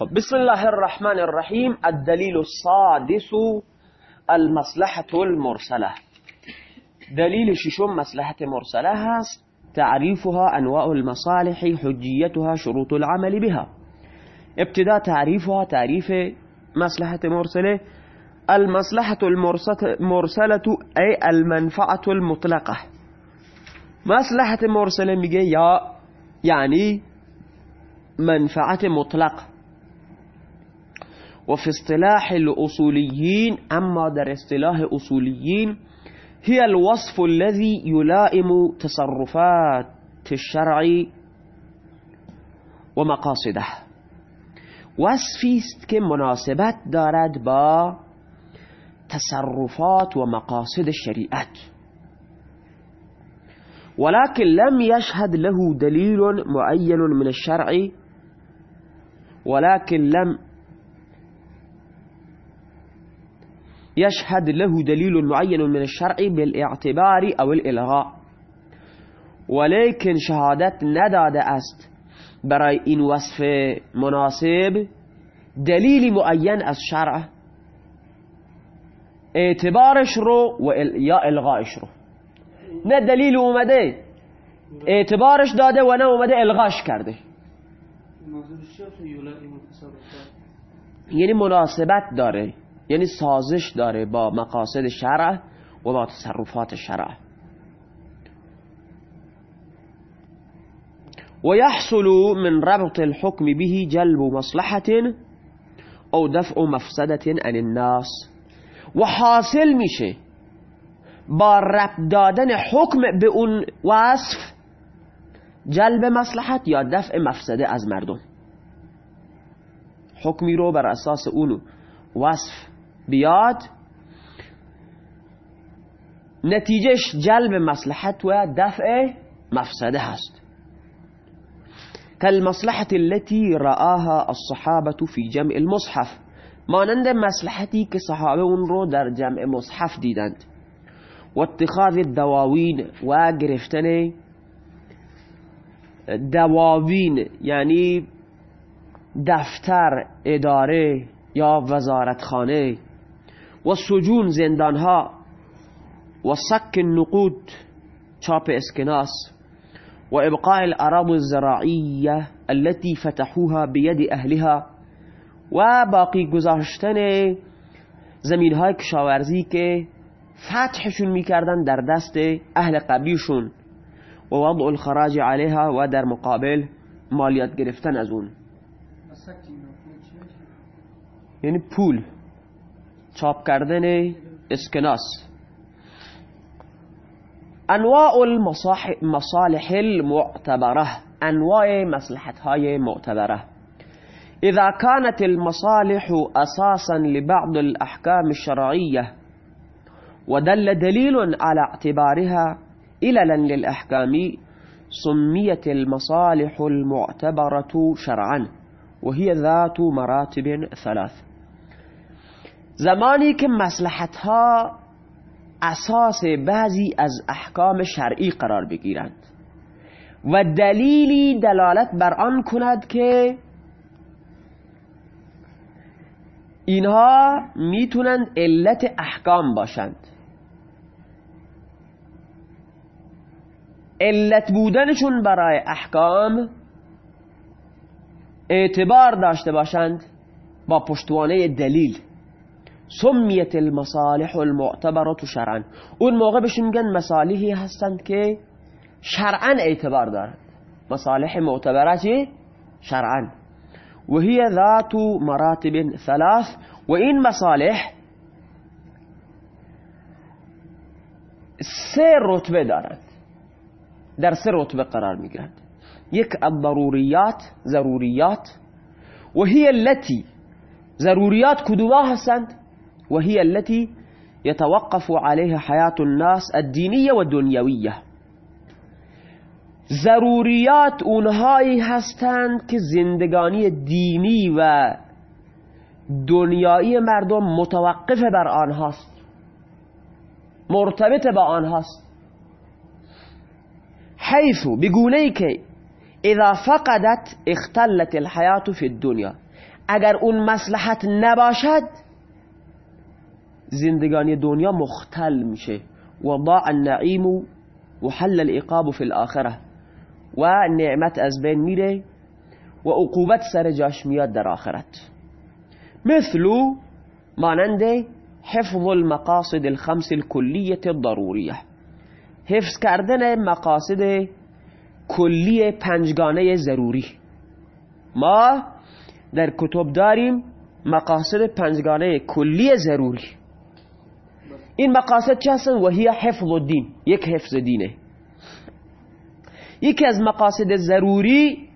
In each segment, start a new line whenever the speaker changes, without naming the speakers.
خب بسم الله الرحمن الرحیم الدلیل السادس المصلحة المرسلة. دلیل ششم مصلحة مرسلة. هست تعریفها أنواع المصالح حجیتها شروط العمل بها. ابتدا تعریفها تعریف مصلحة مرسلة. المصلحة المرسلة أي المنفعة المطلقة. مصلحة مرسلة میگه یا یعنی منفعت مطلق وفي اصطلاح الأصوليين أما در اصطلاح أصوليين هي الوصف الذي يلائم تصرفات الشرع ومقاصده. وصفی است که مناسبت دارد با تصرفات و مقاصد شریعت. ولكن لم يشهد له دليل معين من الشرع ولكن لم يشهد له دليل معين من الشرع بالاعتبار أو الإلغاء. ولكن شهادت نداده أست برای این وصف مناسب دلیل معین از شرع. اعتبارش رو و یا الغایش رو نه دلیل اومده اعتبارش داده و نه اومده إلغاش کرده. یعنی مناسبت داره. یعنی سازش داره با مقاصد شرع و با تصرفات شرع. ويحصل من ربط الحكم به جلب مصلحة أو دفع مفسدة عن الناس. وحاصل میشه با ربط دادن حکم به اون وصف جلب مصلحت یا دفع مفسده از مردم. حکمی رو بر اساس اون وصف بیاد نتیجهش جلب مصلحت و دفع مفسده هست كالمصلحة التي رآها الصحابة في جمع المصحف. مانند مصلحتی که صحابه اون رو در جمع مصحف دیدند. و اتخاذ الدواوین و گرفتن دواوین یعنی دفتر اداره یا وزارتخانه. و سجون زندانها و سک النقود چاپ اسکناس و ابقاء الأراض الزراعية التي فتحوها بيد أهلها و باقی گذاشتن زمین های کشاورزی که فتحشون میکردن در دست أهل قبلیشون و وضع الخراج علیها و در مقابل مالیات گرفتن از اون. یعنی پول. چاپ کردن اسکناس. انواع المصالح المعتبرة انواع مصلحت های معتبرة. إذا كانت المصالح أساسا لبعض الأحكام الشرعية ودل دليل على اعتبارها إللا للأحكام سميت المصالح المعتبرة شرعا وهي ذات مراتب ثلاث. زمانی که مصلحتها اساس بعضی از احکام شرعی قرار بگیرند و دلیلی دلالت بر آن کند که اینها می‌تونند علت احکام باشند. علت بودنشون برای احکام اعتبار داشته باشند با پشتوانه دلیل. سمیت المصالح المعتبرة شرعا. اون موقع بهشون میگن مصالحی هستند که شرعا اعتبار دارند. مصالح معتبره چی؟ شرعا. وهي ذات مراتب ثلاث. وإن مصالح سه رتبه دارند. در سه رتبه قرار میگیرند. یک الضروریات ضروریات. و هي التي ضروریات کدوما هستند؟ و هي التي يتوقف عليها حياة الناس الدينية والدنيوية. ضروریات اونهایی هستند که زندگانی دینی و دنیایی مردم متوقف بر آنهاست. مرتبط با آنهاست. حیث بگونه ای که اذا فقدت اختلت الحیات فی الدنیا. اگر اون مسلحت نباشد زندگانی دنیا مختل میشه. و ضاع النعیم و حل العقاب فی الاخره. و نعمت از بین میره و عقوبت سر جاش میاد در آخرت. مثل مانند حفظ المقاصد الخمس الكلیت الضروریه. حفظ کردن مقاصد کلی پنجگانه ضروری. ما در کتب داریم مقاصد پنجگانه کلی ضروری. این مقاصد چه هستن؟ و هی حفظ الدین. یک حفظ دینه. یکی از مقاصد ضروری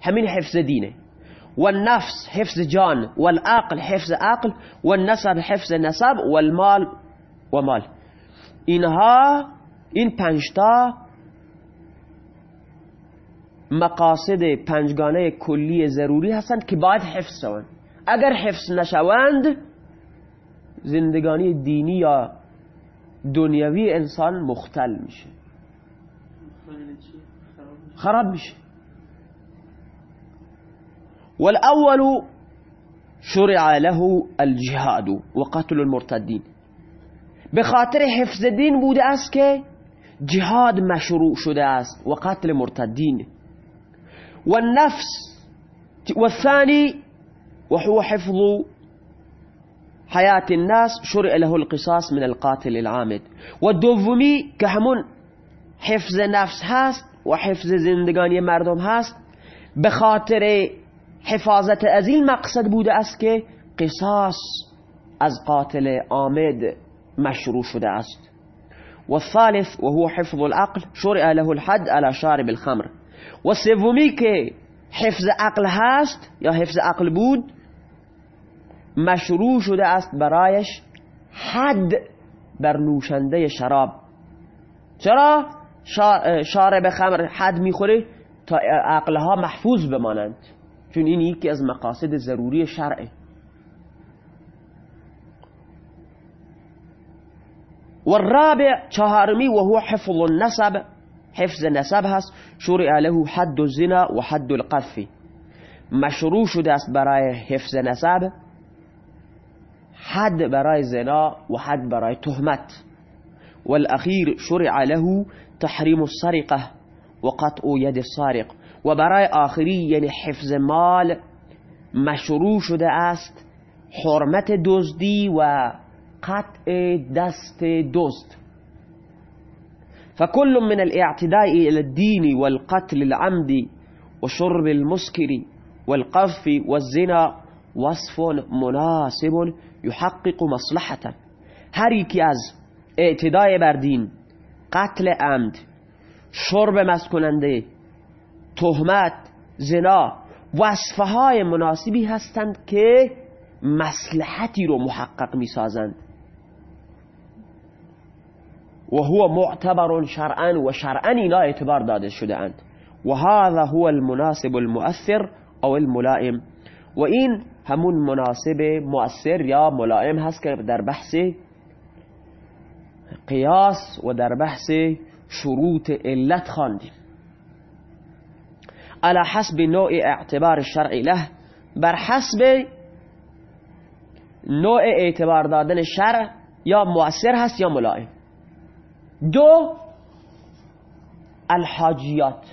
همین حفظ دینه. والنفس حفظ جان والعقل حفظ عقل والنسب حفظ نسب والمال ومال اینها این پنجتا مقاصد پنجگانه کلی ضروری هستند که باید حفظ شوند. اگر حفظ نشوند زندگانی دینی یا دنیوی انسان مختل میشه. خراب میشه. والأول شرع له الجهاد وقتل المرتدين به خاطر حفظ دین بوده است که جهاد مشروع شده است و قتل مرتدین. و النفس والثاني وهو حفظ حياة الناس شرع له القصاص من القاتل العامد. و دومی که همون حفظ نفس هست و حفظ زندگانی مردم هست به خاطر حفاظت از این مقصد بوده است که قصاص از قاتل آمد مشروع شده است. والثالث وهو حفظ العقل شرع له الحد على شارب الخمر. و سومی که حفظ عقل هست یا حفظ عقل بود مشروع شده است برایش حد بر نوشنده شراب. چرا؟ شارب خمر حد می‌خوره تا عقلها محفوظ بمانند. چون این یکی از مقاصد ضروری شرعه. والرابع چهارمی وهو حفظ النسب. حفظ نسب هست. شرع له حد الزنا و حد القذف. مشروع شده است برای حفظ نسب. حد برای زنا و حد برای تهمت والأخير شرع له تحریم السرقة و قطع ید السارق. و برای آخری یعنی حفظ مال مشروع شده است حرمت دزدی و قطع دست دزد. فكل من الاعتداء إلى الدين والقتل العمد وشرب المسكر والقذف والزنا وصف مناسب يحقق مصلحة. هر یکی از اعتدای بر دین قتل عمد شرب مسکننده تهمت زنا وصفهای مناسبی هستند که مصلحتی رو محقق می سازند و هو معتبر شرعا و شرعا اینا اعتبار داده شده اند. و هذا هو المناسب المؤثر او الملائم. و این همون مناسب مؤثر یا ملائم هست که در بحث قیاس و در بحث شروط علت خواندیم. على حسب نوع اعتبار الشرع له بر حسب نوع اعتبار دادن شرع یا مؤثر هست یا ملائم. دو الحاجیات.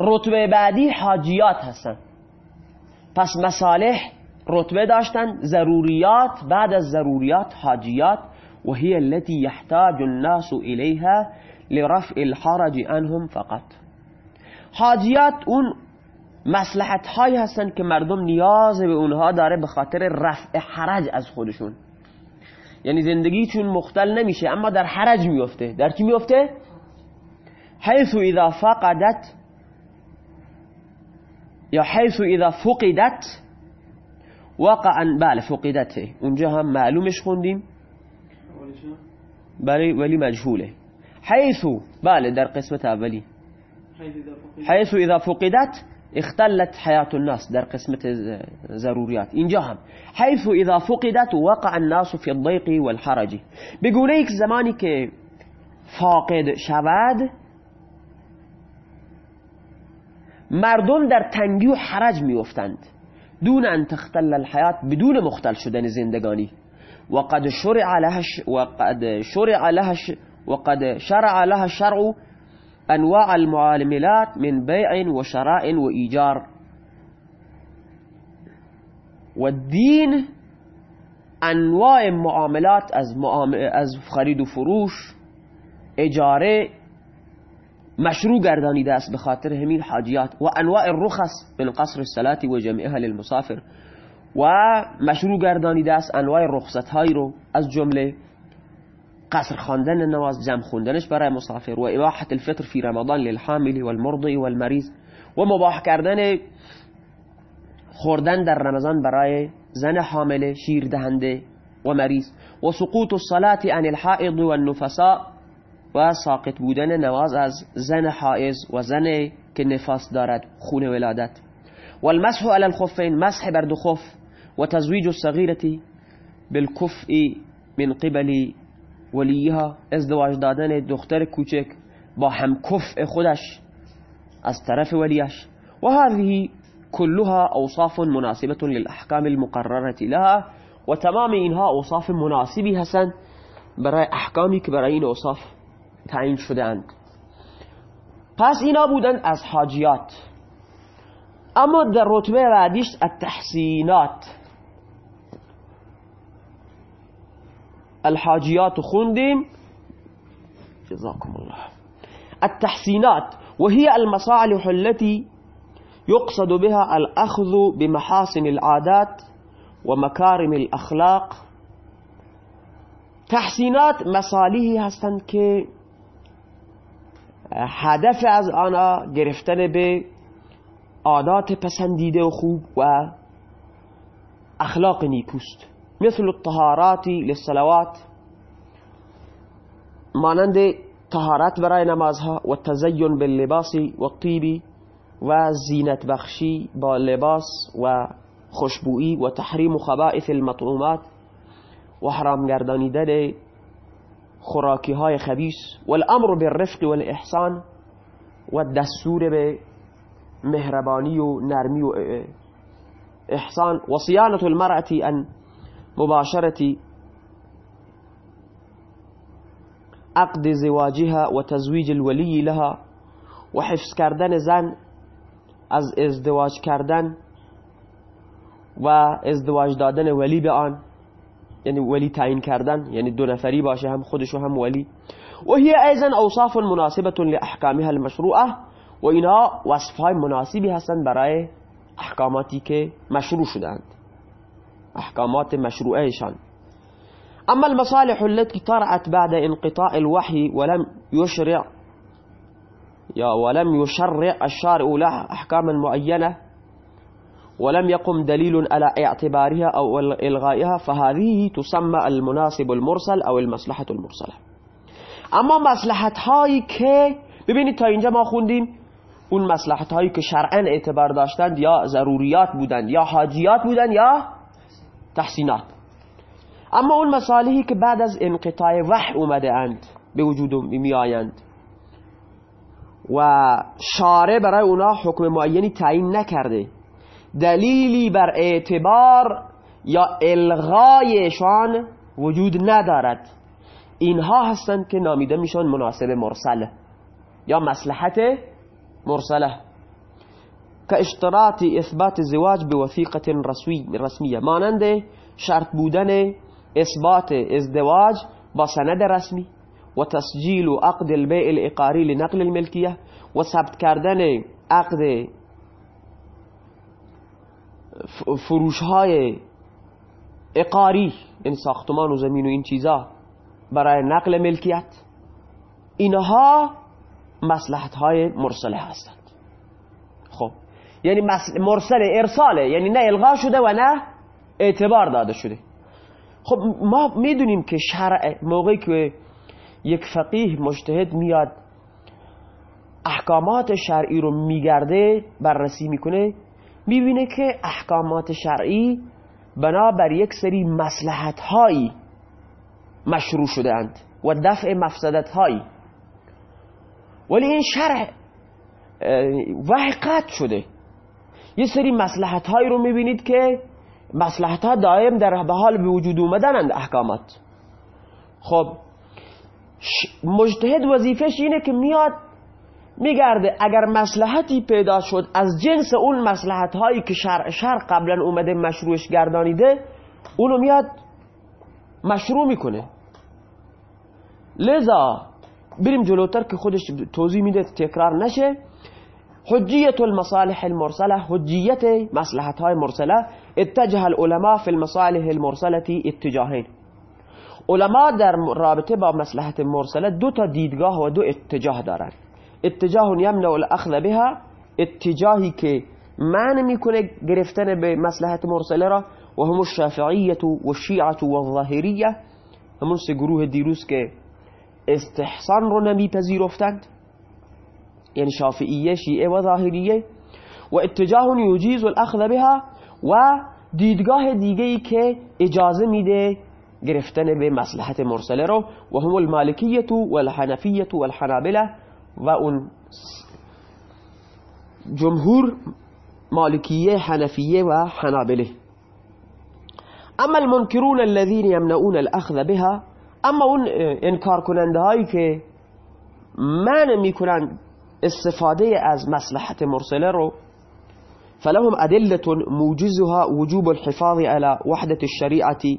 رتبه بعدی حاجیات هستن. پس مصالح رتبه داشتن ضروریات بعد از ضروریات حاجیات و هي التي يحتاج الناس إليها لرفع الحرج عنهم فقط. حاجیات اون مسلحت هایی هستن که مردم نیاز به اونها داره به خاطر رفع حرج از خودشون. یعنی زندگی چون مختل نمیشه اما در حرج میفته. در چی میفته؟ حیث اذا فقدت یا حیث اذا فقدت وقعا بله فقدته اونجا هم معلومش خوندیم. بله ولی مجهوله. حیث بله در قسمت اولی. حيث إذا فقدت اختلت حياة الناس در قسمة ضروريات اینجا حيث إذا فقدت وقع الناس في الضيق والحرج. بگونه یک زمانی که فاقد شود مردم در تنگی و حرج میافتند. دون أن تختل الحیات بدون مختل شدن زندگانی. وقد شرع لها وقد شرع لها وقد شرع لها الشرع أنواع المعاملات من بيع وشراء وإيجار. والدين أنواع معاملات از, از خرید و فروش اجاره مشروع گردانیده است به خاطر همین حاجیات و انواع الرخص من قصر الصلاة و جمعها للمسافر. و مشروع گردانیده است انواع رخصت های رو از جمله قصر خواندن نماز جمع خوندنش برای مسافر و اباحة الفطر فی رمضان للحامل والمرضی والمریض و مباح کردن خوردن در رمضان برای زن حامله شیر دهنده و مریض و سقوط الصلاة عن الحائض والنفساء و ساقط بودن نماز از زن حائض و زن که نفاس دارد خون ولادت. والمسح على الخفين مسح بر دو خف. و تزویج الصغیرة بالکفء من قبل ولیها. ازدواج دادن دختر کوچک با هم کفء خودش از طرف ولیش. و هذه كلها أوصاف مناسبة للأحكام المقررة لها. وتمام إنها أوصاف مناسبة هستند برای احکامی که برای این اوصاف تعیین شده پس اینا بودن از حاجیات. اما در رتبه بعدیش التحسینات الحاجيات خوندیم. جزاكم الله. التحسينات وهي المصالح التي يقصد بها الأخذ بمحاسن العادات ومكارم الأخلاق. تحسینات مصالحی هستند که هدف از آنها گرفتن به عادات پسندیده و خوب و اخلاق نیکوست مثل الطهارات للصلوات مانند طهارت برای نمازها و تزین باللباس و الطیب و زینت بخشی با لباس و خوشبویی و تحریم خبائث المطعومات و حرام گردانیدن خوراکی های خبیث والامر بالرفق والإحسان و دستور به مهربانی و نرمی و احسان و صیانت المرأة ان مباشرة عقد زواجها و تزویج الولی لها و حفظ کردن زن از ازدواج کردن و ازدواج دادن ولی به آن. یعنی ولی تعیین کردن یعنی دو نفری باشه هم خودش هم ولی. و هی ایضا اوصاف مناسبة لأحکامها المشروعة و اینها وصفهای مناسبی هستند برای احکاماتی که مشروع شدند احکامات مشروعهشان. اما المصالح التي طرأت بعد انقطاع الوحي ولم يشرع يا ولم يشرع الشارع لها أحكاما معينة ولم يقم دليل على اعتبارها أو إلغائها فهذه تسمى المناسب المرسل أو المصلحة المرسلة. اما مصلحت هایی که ببینید تا اینجا ما خوندیم اون مصلحت هایی که شرعا اعتبار داشتند یا ضروریات بودند یا حاجیات بودند یا تحسینات. اما اون مصالحی که بعد از انقطاع وحی اومده اند به وجود می آیند و شارع برای اونا حکم معینی تعیین نکرده دلیلی بر اعتبار یا الغایشان وجود ندارد. اینها هستند که نامیده میشن مناسب مرسله یا مسلحت مرسله که اشتراط اثبات زواج به وثیقت رسمیه. مانند شرط بودن اثبات ازدواج با سند رسمی و تسجیل عقد البيع الاقاری لنقل الملکیه و ثبت کردن عقد فروش های اقاری این ساختمان و زمین و این چیزا برای نقل ملکیت اینها مصلحت های مرسله هستند. خب یعنی مرسل ارساله یعنی نه الغا شده و نه اعتبار داده شده. خب ما می‌دونیم که شرع موقعی که یک فقیه مجتهد میاد احکامات شرعی رو میگرده بررسی می‌کنه می‌بینه که احکامات شرعی بنابر یک سری مسلحت هایی مشروع شده اند و دفع مفسدت هایی ولی این شرع وحی قطع شده. یه سری مسلحت هایی رو می‌بینید که مسلحت ها دائم در به حال به وجود اومدن احکامات. خب مجتهد وظیفش اینه که میاد میگرده اگر مسلحتی پیدا شد از جنس اون مسلحت هایی که شرع شر قبلا اومده مشروعش گردانیده اونو میاد مشروع می‌کنه. لذا بریم جلوتر که خودش توضیح میده تکرار نشه. حجیت المصالح المرسله حجیت مصلحت های مرسله. اتجه العلماء في المصالح المرسله اتجاهین. علما در رابطه با مصلحت مرسله دو تا دیدگاه و دو اتجاه دارند اتجاه یمنع الأخذ بها اتجاهی که معنی میکنه گرفتن به مصلحت مرسله را و هم الشافعیت و الشیعة و الظاهریه همون سه گروه دیروز که استحسان رو نمیپذیرفتند یعنی شافعیه شیعه و ظاهریه و اتجاه یجیز الأخذ بها و دیدگاه دیگه ای که اجازه میده گرفتن به مصلحت مرسله رو و هم المالکیت و الحنفیت و الحنابله و اون جمهور مالکیه حنفیه و حنابله. اما المنکرون الذين يمنعون الاخذ بها اما اون انکار کننده هایی که منع میکنن استفاده از مصلحت مرسله رو فلهم أدلة موجزها وجوب الحفاظ على وحدة الشريعة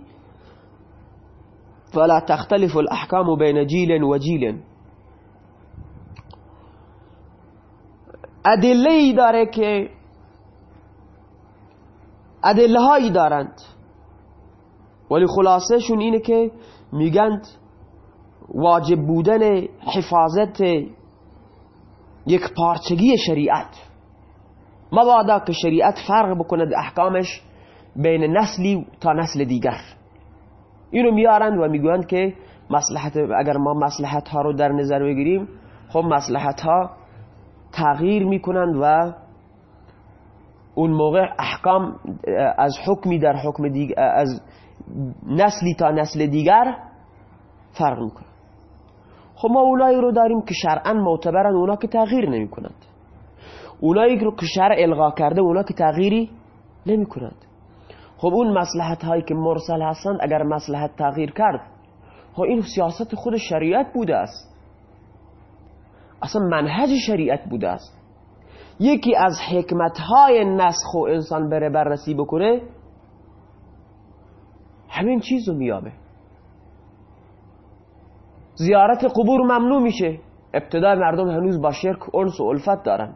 فلا تختلف الأحكام بين جيل وجيل. ادله داره که ادله هایی دارند. ولی خلاصهشون اینه که میگند واجب بودن حفاظت یک پارچگی شریعت. مبادا که شریعت فرق بکند احکامش بین نسلی تا نسل دیگر. اینو میارند و می‌گویند که مصلحت اگر ما مصلحت ها رو در نظر بگیریم خب مصلحت ها تغییر می‌کنند و اون موقع احکام از حکمی در حکم دیگر از نسلی تا نسل دیگر فرق می‌کنند خب ما اونایی رو داریم که شرعا معتبرن اونا که تغییر نمی کنند اونایی که شرع الغا کرده اونا که تغییری نمی کنند خب اون مسلحت هایی که مرسل هستند اگر مسلحت تغییر کرد خب این سیاست خود شریعت بوده است. اصلا منهج شریعت بوده است. یکی از حکمت های نسخ و انسان بره بررسی بکنه همین چیز رو میابه زیارت قبور ممنوع میشه. ابتدا مردم هنوز با شرک انس و الفت دارند.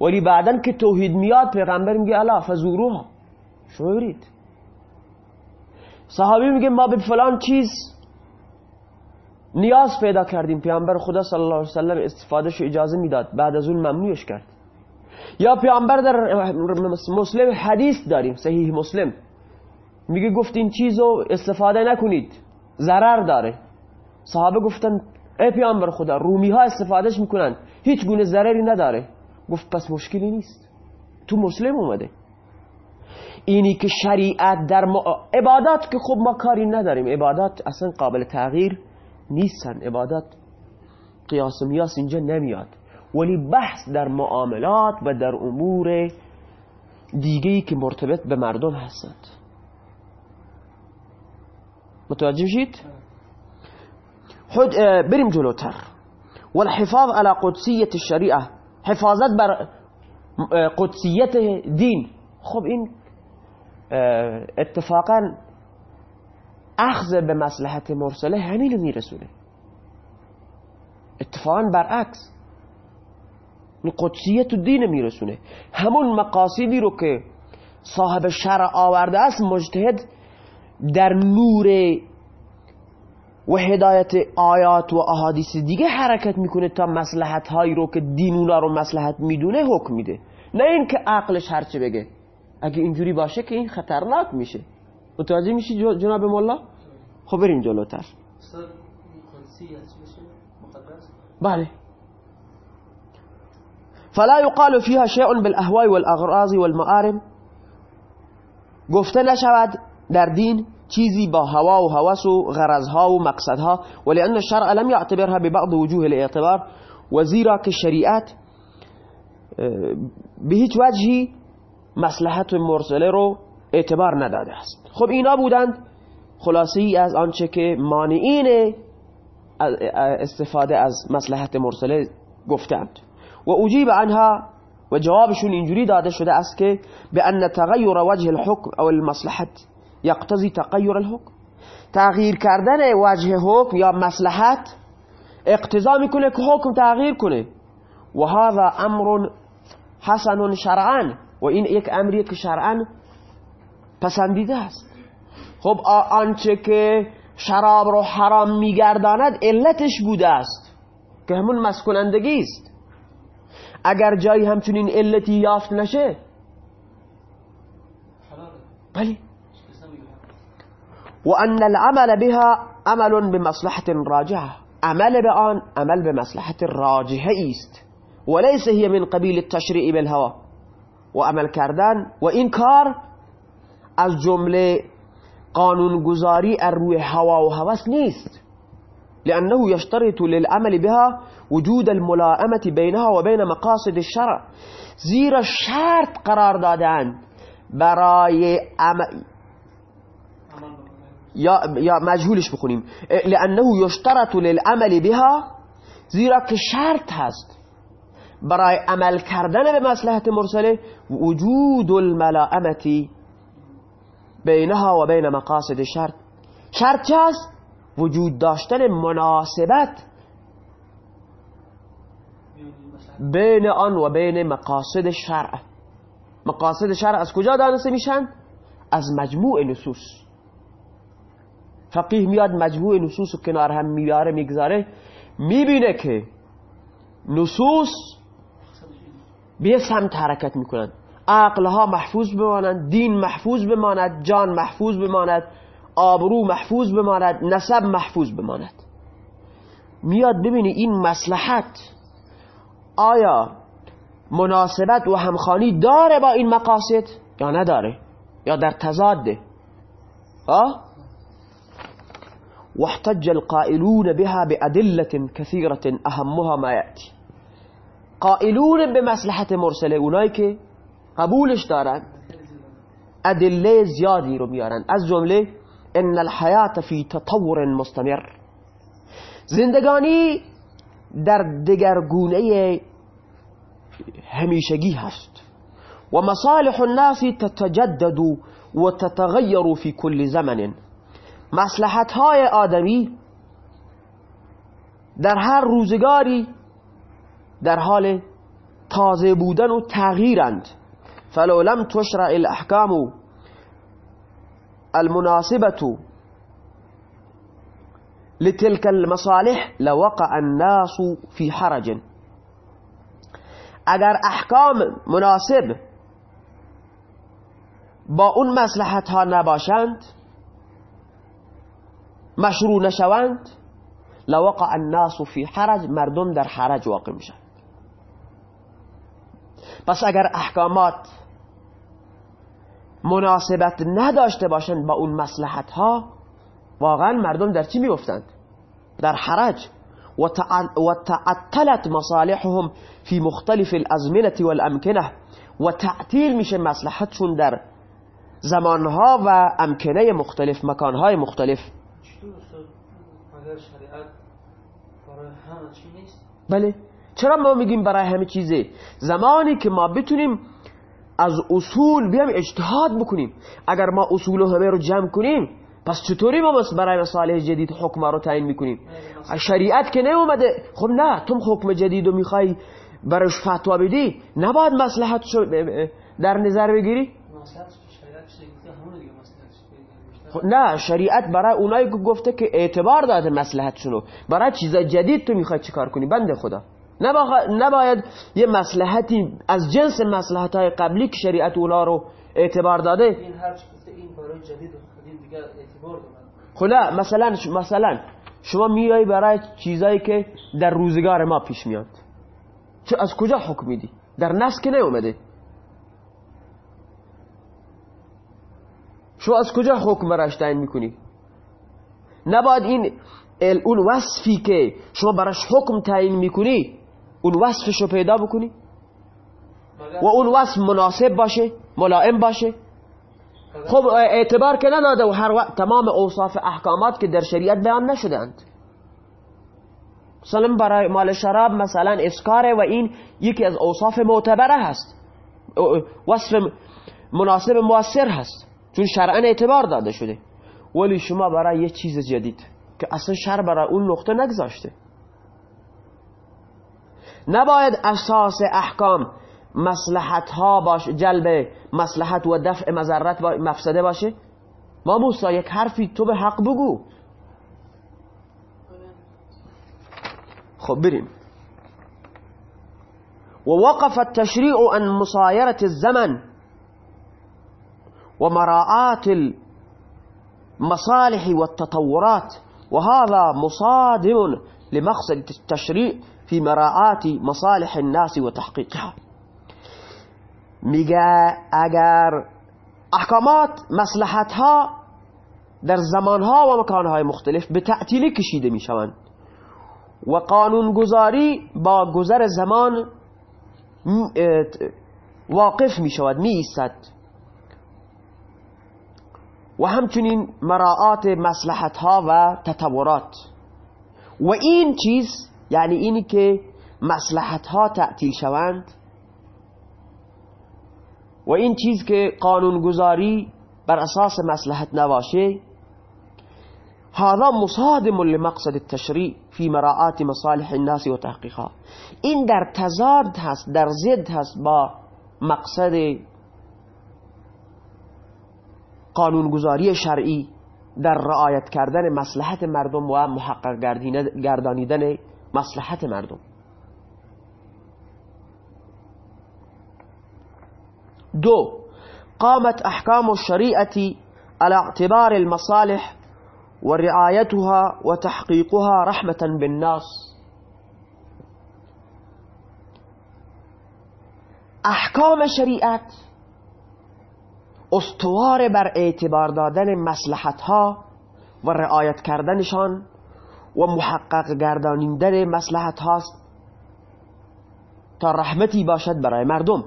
ولی بعدا که توحید میاد پیغمبر میگه الا فزوروها. شورید صحابی میگه ما به فلان چیز نیاز پیدا کردیم پیامبر خدا صلی الله علیه وسلم استفادهش اجازه می‌داد. بعد از اون ممنوعش کرد. یا پیامبر در مسلم حدیث داریم صحیح مسلم. میگه گفت این چیزو استفاده نکنید ضرر داره. صحابه گفتن ای پیامبر خدا رومی ها استفادهش می‌کنن هیچ گونه ضرری نداره. گفت پس مشکلی نیست. تو مسلم اومده. اینی که شریعت در عبادات که خب ما کاری نداریم. عبادات اصلا قابل تغییر نیستن. عبادات قیاس و میاس اینجا نمیاد. ولی بحث در معاملات و در امور دیگه که مرتبط به مردم هستند. متوجه شید؟ بریم جلوتر. والحفاظ على قدسیت الشریعه. حفاظت بر قدسیت دین. خب این اتفاقا اخذ به مسلحت مرسله همین میرسونه. اتفاقا برعکس. قدسیت دین میرسونه. همون مقاصدی رو که صاحب شرع آورده است مجتهد در نور و هدایت آیات و احادیث دیگه حرکت می‌کنه تا مسلحت هایی رو که دین اونا رو مسلحت می‌دونه حکم میده. نه اینکه عقلش هرچه بگه. اگه اینجوری باشه که این خطرناک میشه. متوجه میشی جناب مولا؟ خب بریم جلوتر. بله. فلا يقال فيها شيء بالأهواء والأغراض والمآرم. گفته نشود در دین چیزی با هوا و هوس و غرضها و مقصدها ولأن الشرع لم يعتبرها ببعض وجوه الاعتبار. و زیرا که شریعت به هیچ وجهی مسلحت مرسله رو اعتبار نداده است. خب اینا بودند. خلاصی از آنچه که مانعین استفاده از مسلحت مرسله گفتند. و اجیب عنها و جوابشون اینجوری داده شده است که به ان تغییر وجه الحکم او المصلحت یقتضی تغییر الحکم. تغییر کردن وجه حکم یا مسلحت اقتضا می‌کنه که حکم تغییر کنه. و هذا امر حسن شرعا. و این یک امریه که شرعا پسندیده است. خب آنچه که شراب رو حرام میگرداند علتش بوده است که همون مسکنندگی است. اگر جایی همچنین علتی یافت نشه بلی و ان العمل بها عمل بمصلحة راجعه عمل به آن عمل به مصلحت راجحه است. وليس هي من قبیل التشریع بالهوا و عمل کردن و از جمله قانونگذاری روی هوا و هوس نیست. لأنه يشترط للعمل بها وجود الملائمة بينها وبين مقاصد الشرع. زیرا شرط قرار دادن برای عمل یا, یا مجهولش بخونیم. لأنه يشترط للعمل بها زیرا که شرط هست برای عمل کردن به مصلحت مرسله وجود الملائمتی بینها و بین مقاصد شرط شرط چه هست؟ وجود داشتن مناسبت بین آن و بین مقاصد شرع مقاصد شرع از کجا دانسته میشن؟ از مجموع نصوص فقیه میاد مجموع نصوص و کنار هم میاره می‌گذاره می‌بینه که نصوص به سمت حرکت می‌کنن عقلها محفوظ بمانند دین محفوظ بماند جان محفوظ بماند آبرو محفوظ بماند نسب محفوظ بماند. میاد ببینی این مسلحت آیا مناسبت و همخانی داره با این مقاصد؟ یا نداره؟ یا در تضاده؟ آه واحتج القائلون بها بأدلة كثيرة أهمها ما يأتي. قائلون بمصلحة مرسله اونایی که قبولش دارن ادله زیادی رو میارن. از جمله ان الحیات فی تطور مستمر. زندگانی در دگرگونه همیشگی هست. و مصالح الناس تتجدد و تتغیر فی کل زمن. مصلحت های آدمی در هر روزگاری در حال تازه بودن و تغییرند. فلو لم تشرع الاحکام المناسبة لتلك المصالح لوقع الناس في حرج. اگر احکام مناسب با اون مسلحت ها نباشند مشروع نشوند لوقع الناس فی حرج مردم در حرج واقع میشن. پس اگر احکامات مناسبت نداشته باشند با اون مسلحت ها واقعا مردم در چی میفتند در حرج. و تعطلت مصالحهم في مختلف الازمنه والامکنه و تعطیل میشه مصلحتشون در زمانها و امکنه مختلف مکانهای مختلف. بله. چرا ما میگیم برای همه چیزه؟ زمانی که ما بتونیم از اصول بیام اجتهاد بکنیم. اگر ما اصول همه رو جمع کنیم پس چطوری ما بس برای مصالح جدید حکم رو تعیین می‌کنیم؟ شریعت که اومده خب نه تو حکم جدید رو می‌خوای برایش فتوا بدی؟ نباید مصلحت در نظر بگیری؟ خب نه شریعت برای اونایی که گفته که اعتبار داده مصلحتشونو. برای چیز جدید تو می‌خوای چیکار کنی؟ بنده خدا. نباید یه مسلحتی از جنس مسلحت های قبلی که شریعت اونا رو اعتبار داده. این هر این برای جدید دیگه اعتبار خب مثلا مثلا شما میایی برای چیزایی که در روزگار ما پیش میاد. چه از کجا حکم میدی؟ در نس که نیومده. شما از کجا حکم براش تعیین می‌کنی؟ نباید این اون وصفی که شما براش حکم تعیین می‌کنی اون وصفش رو پیدا بکنی. و اون وصف مناسب باشه ملائم باشه. خب اعتبار که نداده و هر وقت تمام اوصاف احکامات که در شریعت بیان نشدند. مثلا برای مال شراب مثلا اسکاره و این یکی از اوصاف معتبره هست. وصف مناسب موثر هست. چون شرعا اعتبار داده شده. ولی شما برای یه چیز جدید که اصلا شر برای اون نقطه نگذاشته. نباید أساس احکام مسلحت ها باشه جلب مسلحت و دفع مذرت و مفسده باشه؟ ما موسا یک حرفی تو به حق بگو. خب بریم. ووقف التشريع عن مصايرة الزمن ومراعاة المصالح والتطورات. وهذا مصادم لمقصد التشريع مراعاة مصالح الناس وتحقيقها. میگه اگر احکامات مسلحت ها در زمان ها و مکان های مختلف به تعطیلی کشیده می شوند و قانون گذاری با گذر زمان واقف می شود می ایستد و همچنین مراعات مسلحت ها و تطورات. و این چیز یعنی اینی که مسلحت ها تعطیل شوند و این چیز که قانون گذاری بر اساس مسلحت نباشه هذا مصادم لمقصد التشریع في مراعات مصالح الناس و تحقیقها. این در تضاد هست در ضد هست با مقصد قانونگذاری شرعی در رعایت کردن مصلحت مردم و محقق گردانیدن مصلحت مردم. دو قامت احکام الشريعة على اعتبار المصالح ورعايتها وتحقيقها رحمة بالناس. احکام شریعت استوار بر اعتبار دادن مسلحت ها و رعایت کردنشان و محقق گردانیدن مسلحت هاست تا رحمتی باشد برای مردم.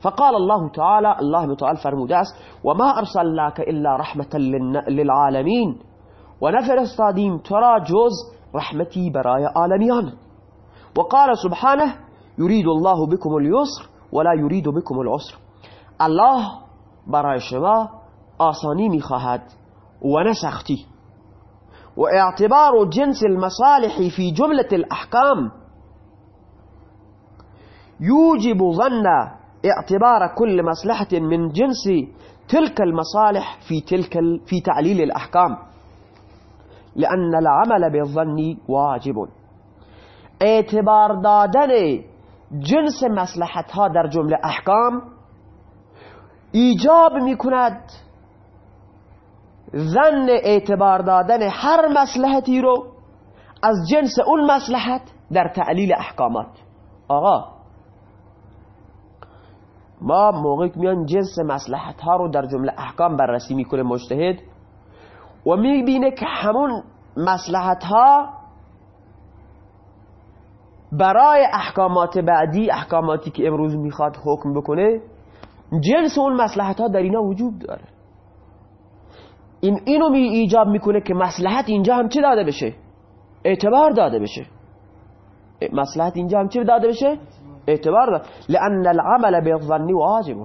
فقال الله تعالى الله تعالى فرموده است و ما ارسلناك الا رحمة للعالمين و نفرستادیم ترا جز رحمتی برای عالمیان. و قال سبحانه يريد الله بكم اليسر ولا يريد بكم العسر. الله برای شما آسانی میخواهد و نه سختی. و اعتبار جنس المصالح في جملة الأحكام. يوجب ظن اعتبار كل مصلحة من جنس تلك المصالح في تلك في تعليل الأحكام. لأن العمل بالظن واجب. اعتبار دادن جنس مصلحت ها در جملة ایجاب می کند زن اعتبار دادن هر مصلحتی رو از جنس اون مصلحت در تعلیل احکامات. آقا ما موقع میان جنس مصلحت ها رو در جمله احکام بررسی می‌کنه مجتهد و می‌بینه که همون مصلحت ها برای احکامات بعدی احکاماتی که امروز می‌خواد حکم بکنه جنس اون مسلحت ها در اینا وجود داره. این اینو می ایجاب می‌کنه که مسلحت اینجا هم چه داده بشه؟ اعتبار داده بشه. مسلحت اینجا هم چه داده بشه؟ اعتبار داده. لان العمل بالظن واجب.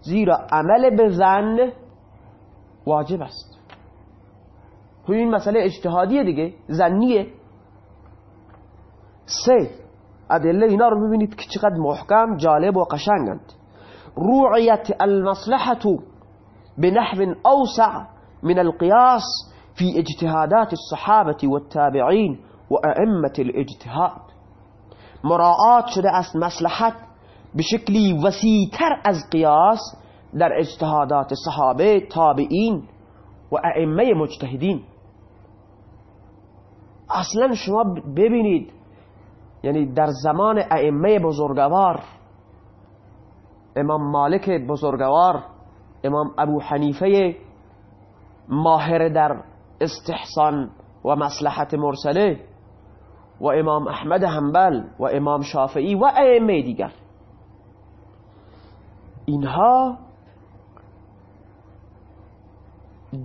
زیرا عمل به ظن واجب است. خب این مسئله اجتهادیه دیگه زنیه سه ادله اینا رو ببینید که چقدر محکم جالب و قشنگند. روعية المصلحة بنحو أوسع. من القياس في اجتهادات الصحابة والتابعين وأئمة الاجتهاد. مراعات شده است مصلحت بشكل وسیعتر از قياس در اجتهادات صحابه تابعین و ائمه مجتهدین. أصلا شما ببینید یعنی در زمان ائمه بزرگوار امام مالک بزرگوار امام ابو حنیفه ماهر در استحسان و مصلحت مرسله و امام احمد حنبل و امام شافعی و ائمه دیگر. اینها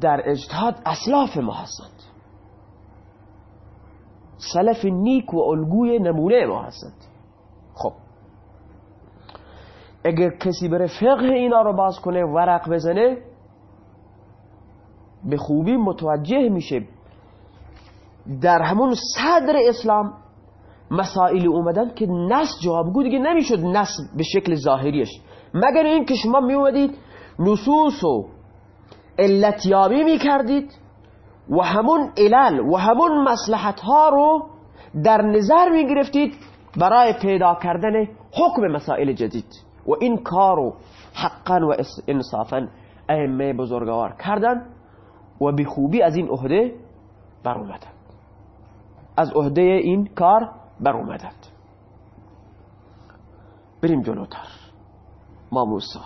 در اجتهاد اسلاف ما هستند. سلف نیک و الگوی نمونه ما هستند. خب. اگر کسی بره فقه اینا رو باز کنه ورق بزنه به خوبی متوجه میشه. در همون صدر اسلام مسائل اومدن که نس جوابگو دیگه نمی‌شد نس به شکل ظاهریش. مگر این که شما میومدید نصوص و علتیابی می‌کردید و همون علل و همون مسلحت ها رو در نظر می‌گرفتید برای پیدا کردن حکم مسائل جدید. و این کارو حقا و انصافا ائمه بزرگوار کردن. و به خوبی از این عهده بر اومدن از عهده این کار بر اومدند. بریم جلوتر. ما موسى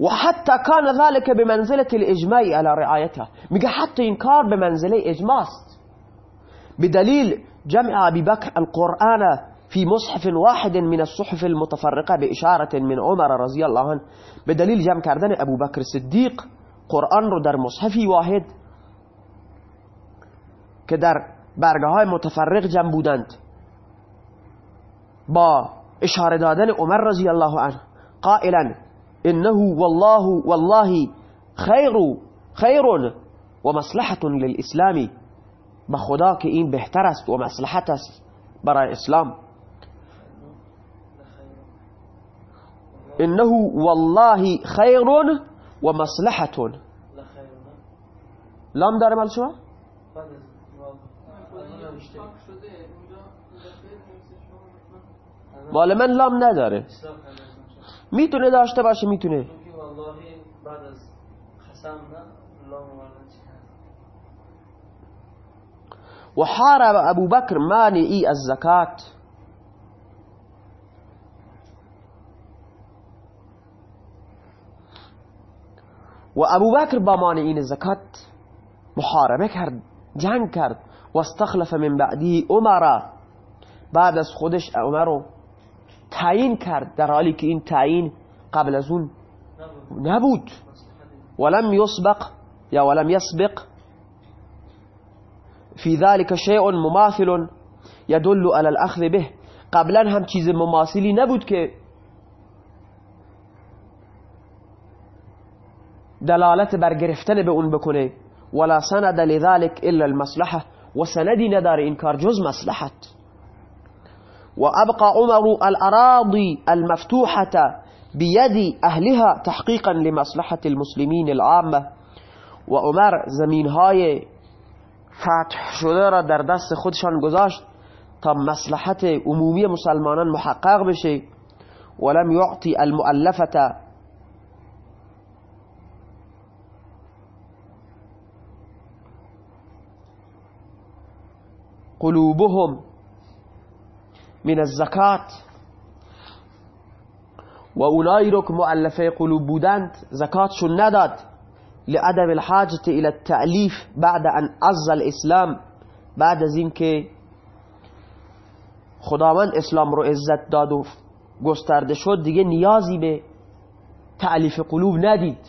وحتى كان ذلك بمنزلة الإجماع على رعايتها میگه حتى این کار به منزله اجماع است. بدليل جمع أبي بكر القرآن في مصحف واحد من الصحف المتفرقة بإشارة من عمر رضي الله عنه بدليل جمع کردن ابو بكر الصديق قرآن رو در مصحفی واحد که در برگه های متفرق جمع بودند. با اشاره دادن عمر رضی الله عنه قائلا انه والله والله خیر خیر و مصلحة للاسلام. به خدا که این بهتر است و مصلحت است برای اسلام. انه والله خیر و مصلحة لام داره مال شما؟ مال من لام نداره. می‌تونه داشته باشه می‌تونه. و حارب ابو بکر مانعی از زکات. و ابو بکر با مانعین زکات محاربه کرد جنگ کرد و استخلف من بعدی عمر. بعد از خودش عمر رو تعیین کرد. در حالی که این تعیین قبل از اون نبود. ولم يسبق یا ولم يسبق في ذلك شيء مماثل يدل على الاخذ به. قبلا هم چیز مماثلی نبود که دلالت بر گرفتن به اون بکنه. ولا سند لذلك إلا المصلحة. و سندی نداره این کار جز مصلحت. وأبقى عمر الأراضي المفتوحة بيد أهلها تحقيقا لمصلحة المسلمين العامة. وعمر زمین های فتح شده را در دست خودشان گذاشت تا مصلحت عمومی مسلمانان محقق بشه. ولم يعطي المؤلفة قلوبهم من الزکات و اونایی رو که معلفه قلوب بودند زکاتشون نداد؟ لعدم الحاجت إلى التعلیف بعد أن عز الإسلام بعد از اینکه خداوند إسلام رو عزت داد و گسترده شد. دیگه نیازی به تعلیف قلوب ندید.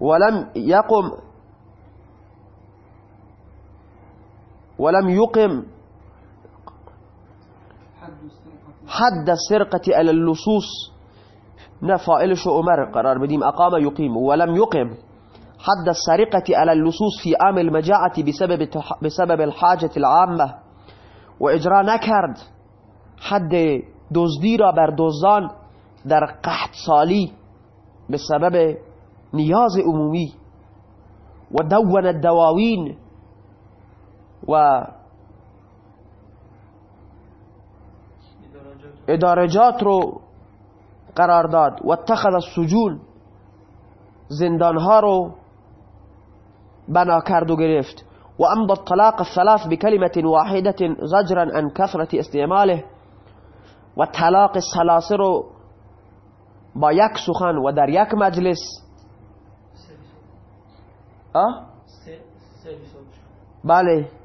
ولم يقم ولم يقم حد السرقة على اللصوص. نفائلش عمر قرار بدیم أقام يقيم ولم يقم حد السرقة على اللصوص في عام المجاعة بسبب, بسبب الحاجة العامة. وإجرا نكرد حد دزدی را بر دزدان در قحط سالی بسبب نیاز عمومی. و دون و ادارجات رو قرار داد. و اتخذ السجون زندانها رو بنا کرد و گرفت. و امضى الطلاق الثلاث بكلمة واحدة زجرا عن كثرة استعماله. و طلاق الثلاثه رو با یک سخن و در یک مجلس. آه؟ بله.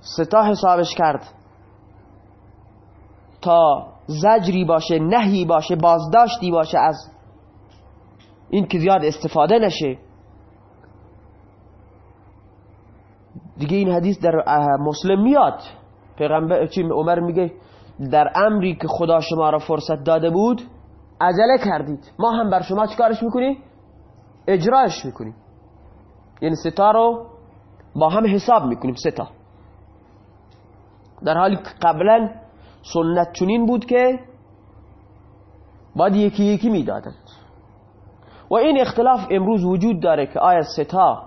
ستا حسابش کرد. تا زجری باشه نهی باشه بازداشتی باشه از این که زیاد استفاده نشه. دیگه این حدیث در مسلم میاد. پیغمبر چی عمر میگه در امری که خدا شما را فرصت داده بود عجله کردید. ما هم بر شما چیکارش می‌کنیم؟ اجراش می‌کنیم. یعنی ستا رو با هم حساب می‌کنیم ستا. در حالی که قبلا سنت چنین بود که باید یکی یکی می‌دادند. و این اختلاف امروز وجود داره که آیا ستا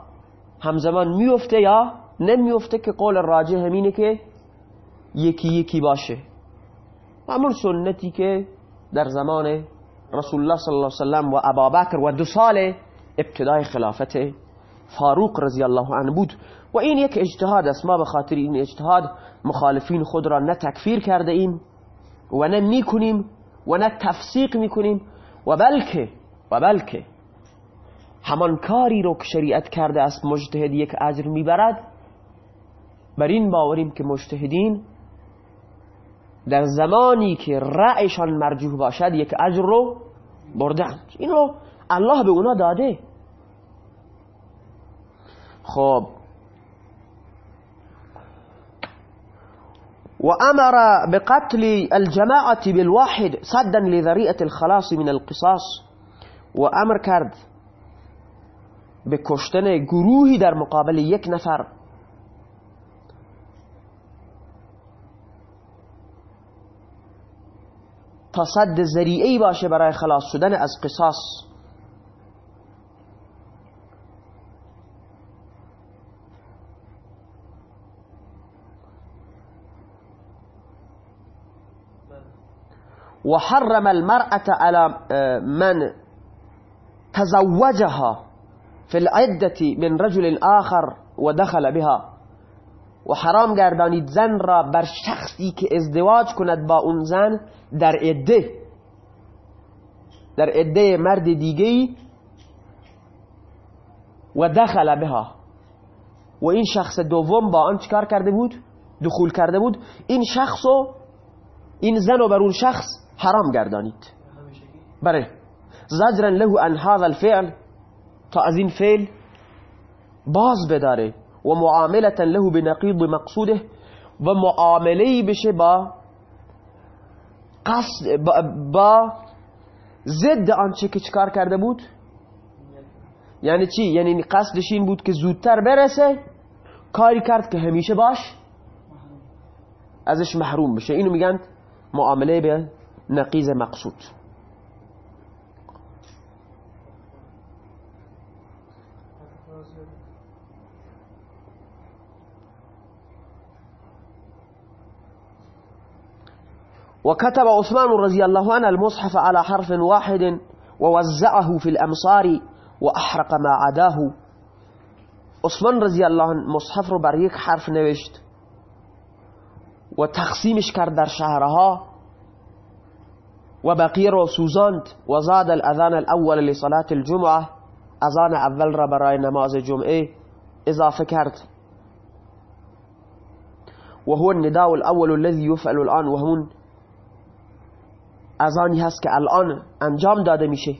همزمان میفته یا نمیفته که قول راجع همینه که یکی یکی باشه. همون سنتی که در زمان رسول الله صلی الله علیه وسلم و ابابکر و دو سال ابتدای خلافت فاروق رضی الله عنه بود. و این یک اجتهاد است. ما به خاطر این اجتهاد مخالفین خود را نه تکفیر کرده ایم و نه می‌کنیم و نه تفسیق می‌کنیم و بلکه و بلکه همان کاری رو که شریعت کرده است مجتهد یک اجر می‌برد. بر این باوریم که مجتهدین در زمانی که رأیشان مرجوح باشد یک اجر رو بردن این رو الله به اونا داده. خب وأمر بقتل الجماعة بالواحد صدا لذريئة الخلاص من القصاص. وأمر کرد به کشتن گروهی در مقابل یک نفر. تا صد باشه برای خلاص شدن از قصاص. وحرم المرأة على من تزوجها في العدة من رجل آخر ودخل بها. و حرام گردانید زن را بر شخصی که ازدواج کند با اون زن در عده. در عده مرد دیگه و دخل بها. و این شخص دوم با آن چکار کرده بود؟ دخول کرده بود. این شخص و این زن و بر اون شخص حرام گردانید. بره زجرا له ان هذا الفعل تا از این فعل باز بداره. و معاملة له بنقیض مقصوده و معامله بشه با قصد با ضد آنچه که چکار کرده بود؟ یعنی چی؟ یعنی قصدش این بود که زودتر برسه کاری کرد که همیشه باش ازش محروم بشه. اینو میگن معامله به نقیض مقصود. وكتب عثمان رضي الله عنه المصحف على حرف واحد ووزعه في الأمصار وأحرق ما عداه. عثمان رضی الله عنه مصحف رو بر حرف نوشت. و کرد در شهرها. و بقیه رو سوزاند و زاد الأذان الأول لصلاة الجمعة. أذان أول را برای نماز جمعه اضافه کرد. وهو النداء الأول الذي يفعل الآن وهون اذانی هست که الآن انجام داده میشه.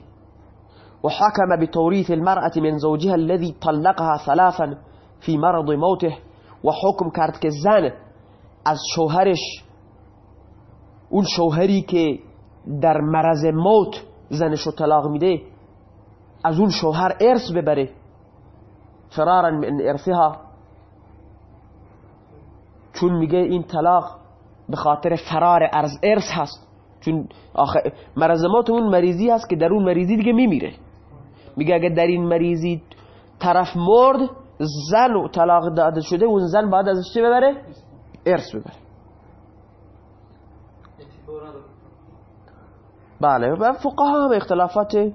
و حکم بتوریث المرأة من زوجها الذي طلقها ثلاثا في مرض موته. و حکم کرد که زن از شوهرش اون در مرض موت زنشو طلاق میده از اون شوهر ارث ببره. فرارا من ارثها. چون میگه این طلاق به خاطر فرار ارث هست. چون آخه مرض موت اون مریضی هست که در اون مریضی دیگه میمیره. میگه اگه در این مریضی طرف مرد زن و طلاق داده شده اون زن باید ازش چه ببره؟ ارث ببره. بله. و فقها هم اختلافات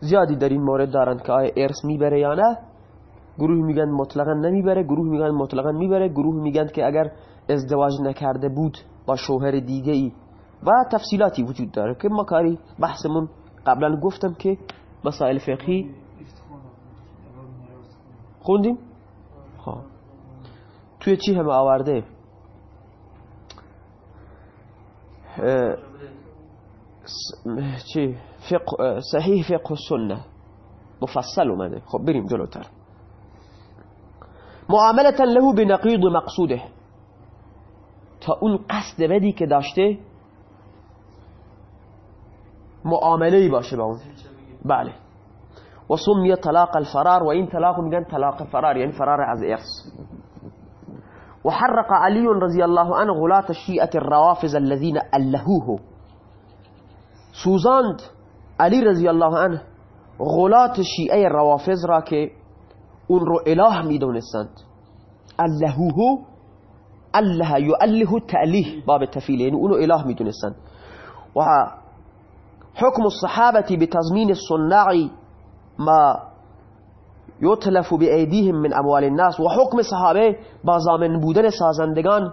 زیادی در این مورد دارن که آیا ارث می‌بره یا نه. گروه میگن مطلقا نمی‌بره گروه میگن مطلقا می‌بره گروه میگن که اگر ازدواج نکرده بود با شوهر دیگه ای و تفصیلاتی وجود داره که ما کاری بحثمون قبلا گفتم که مسائل فقهی خوندیم؟ ها توی چی هم آورده؟ چی فقه صحیح فقه سنه مفصل اومده خب بریم جلوتر. معاملتا له بنقیض مقصوده. تا اون قصد بدی که داشته معامله باشه با اون. بله. و سمی طلاق الفرار و این طلاق میگن طلاق فرار یعنی فرار از ارث وحرق علي رضي الله عنه غلاة الشيئة الروافز الذين ألهوه. سوزاند علی رضی الله عنه غلات شیعه روافز را که اون رو اله میدونستند. الهوه اله یؤله تألیه باب تفیله یعنی اونو اله میدونستند. و حکم الصحابة بتضمین الصناع ما یطلف بأیدیهم من اموال الناس. و حکم صحابه با زامن بودن سازندگان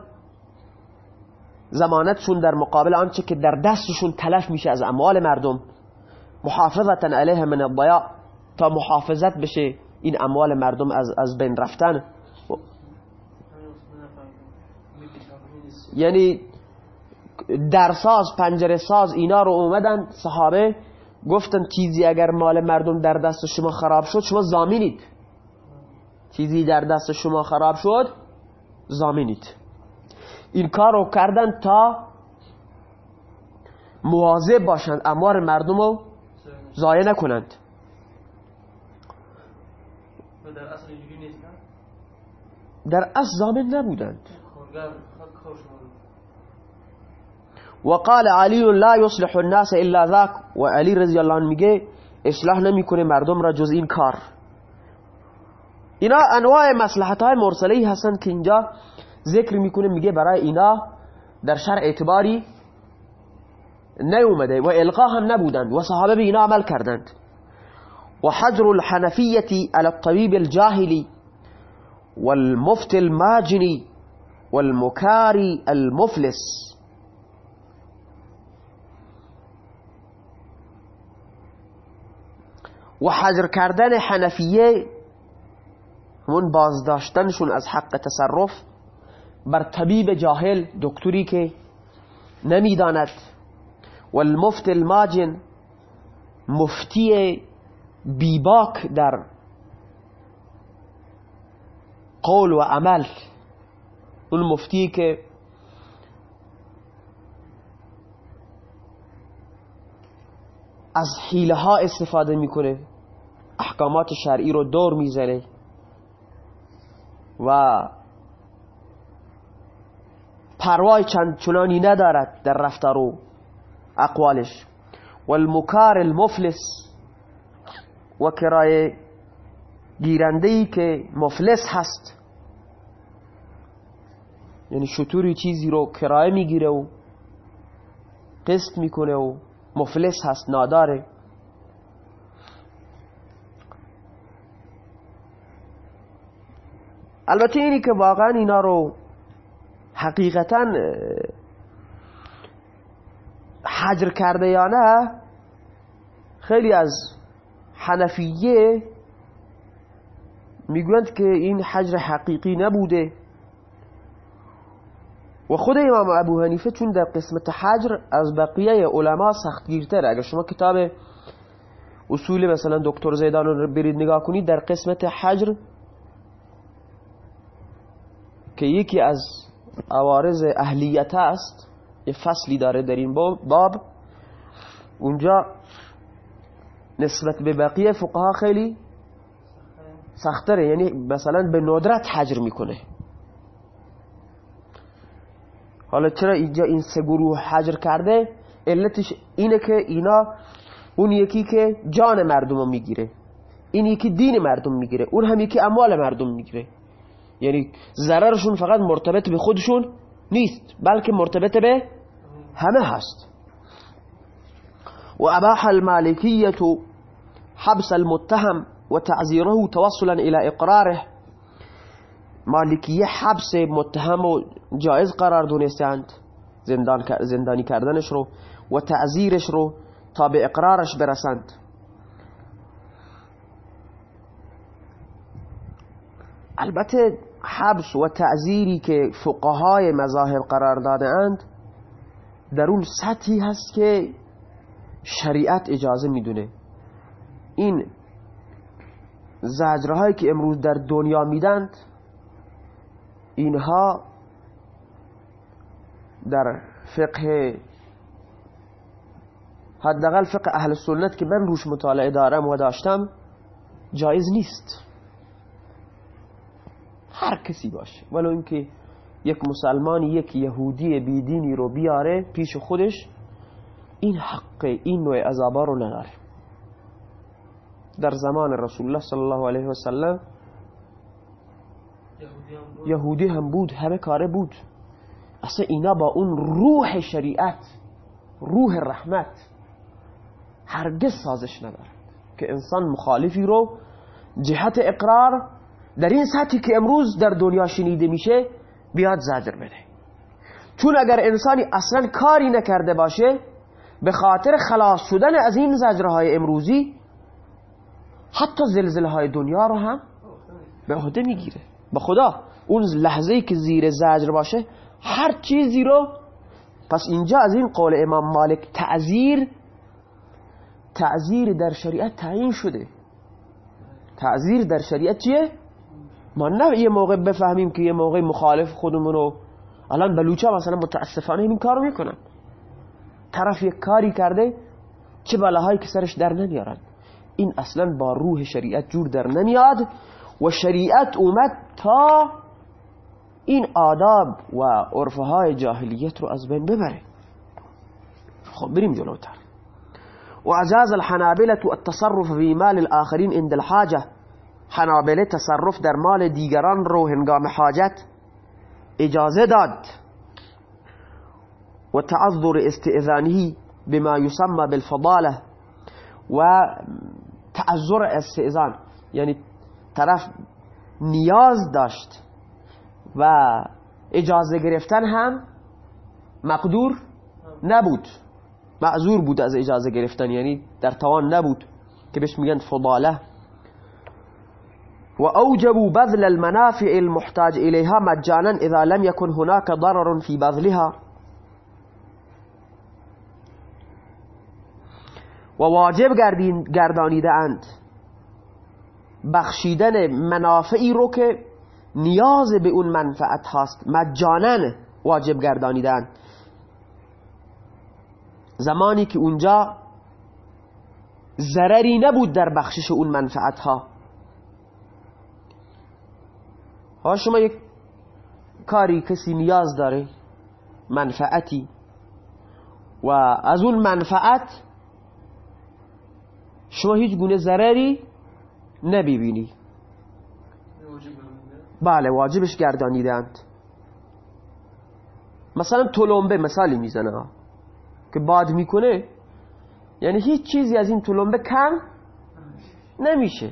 زمانتشون در مقابل آنچه که در دستشون تلف میشه از اموال مردم محافظتا علیه من الضیاع تا محافظت بشه این اموال مردم از, از بین رفتن. یعنی درساز پنجره ساز اینا رو اومدن صحابه گفتن چیزی اگر مال مردم در دست شما خراب شد شما زامینید. چیزی در دست شما خراب شد زامینید. این کار رو کردن تا مواظب باشند اموال مردم رو ضایع نکنند. در اصل زامن نبودند. وقال علی لا يصلح الناس الا ذاك و علی رضی الله عنه میگه اصلاح نمی‌کنه مردم را جز این کار. اینا انواع مصلحت های مرسله هستن که اینجا ذکر میکنه میگه برای اینا در شرع اعتباری نیومده و القا هم نبودند و صحابه به اینا عمل کردند و حجر الحنفیتی على الطبیب الجاهلی والمفت الماجنی والمكاري المفلس. و حجر کردن حنفیه همون بازداشتنشون از حق تصرف بر طبیب جاهل دکتری که نمی‌داند. و المفت الماجن مفتی بیباک در قول و عمل. اون مفتی که از حیله ها استفاده می‌کنه احکامات شرعی رو دور می‌زنه و پروای چند چنانی ندارد در رفتار و اقوالش. و المکار المفلس. و کرای گیرنده که مفلس هست. یعنی شطوری چیزی رو کرایه می‌گیره و قسط می‌کنه و مفلس هست ناداره. البته اینی که واقعا اینا رو حقیقتا حجر کرده یا نه خیلی از حنفیه می‌گویند که این حجر حقیقی نبوده. و خود امام ابو حنیفه چون در قسمت حجر از بقیه علما سختگیرتره اگر شما کتاب اصول مثلا دکتر زیدان رو برید نگاه کنید در قسمت حجر که یکی از عوارض اهلیت است. یه فصلی داره در این باب اونجا نسبت به بقیه فقها خیلی سختره. یعنی مثلا به ندرت حجر می‌کنه. حالا چرا اینجا این سه گروه حجر کرده؟ علتش اینه که اینا اون یکی که جان مردم رو می‌گیره. این یکی دین مردم می‌گیره. اون هم یکی اموال مردم می‌گیره. یعنی ضررشون فقط مرتبط به خودشون نیست بلکه مرتبط به همه هست. و اباح المالکیت حبس المتهم و تعذیره توصلا إلى اقراره. مالکیه حبس متهم و جایز قرار دونستند زندان زندانی کردنش رو و تعذیرش رو تا به اقرارش برسند. البته حبس و تعذیری که فقهای مذاهب قرار داده اند در اون سطحی هست که شریعت اجازه می‌دونه. این زجرهایی که امروز در دنیا میدند اینها در فقه حداقل فقه اهل سنت که من روش مطالعه دارم و داشتم جایز نیست. هر کسی باشه. ولو اینکه یک مسلمانی یک یهودی بیدینی رو بیاره پیش خودش این حق این نوع عذابا رو نداره. در زمان رسول الله صلی الله علیه و سلم یهودی هم بود همه کاره بود. اصلا اینا با اون روح شریعت روح رحمت هرگز سازش ندارد که انسان مخالفی رو جهت اقرار در این سطحی که امروز در دنیا شنیده میشه بیاد زجر بده. چون اگر انسانی اصلا کاری نکرده باشه به خاطر خلاص شدن از این زجرهای امروزی حتی زلزله های دنیا رو هم به عهده می‌گیره. به خدا اون لحظه که زیر زجر باشه هر چیزی رو پس اینجا از این قول امام مالک تعذیر تعذیر در شریعت تعیین شده. تعذیر در شریعت چیه؟ ما نه یه موقع بفهمیم که یه موقع مخالف خودمونو الان بلوچا مثلا متاسفانه این کارو می‌کنن. طرف یک کاری کرده چه بلاهایی که سرش در نمیارن. این اصلا با روح شریعت جور در نمیاد و شریعت اومد تا این آداب و عرفهای جاهلیت رو از بین ببره. خب بریم جلوتر. وأجاز الحنابلة التصرف في مال الآخرين عند الحاجة. حنابله تصرف در مال دیگران رو هنگام حاجت اجازه داد. و تعذر استئذانه بما يسمى بالفضاله و تعذر استئذان. یعنی طرف نیاز داشت و اجازه گرفتن هم مقدور نبود. معذور بود از اجازه گرفتن یعنی در توان نبود که بهش میگن فضاله و اوجبوا بذل المنافع المحتاج إليها مجانا اذا لم يكن هناك ضرر في بذلها. و واجب گردانیده اند بخشیدن منافعی رو که نیاز به اون منفعت هست مجانا واجب گردانیدن زمانی که اونجا ضرری نبود در بخشش اون منفعت ها ها شما یک کاری کسی نیاز داره؟ منفعتی. و از اون منفعت شما هیچ گونه ضرری نبیبینی بله واجبش گردانیدند مثلا تلمبه مثالی می‌زنه که باد می‌کنه. یعنی هیچ چیزی از این تلمبه کم نمیشه.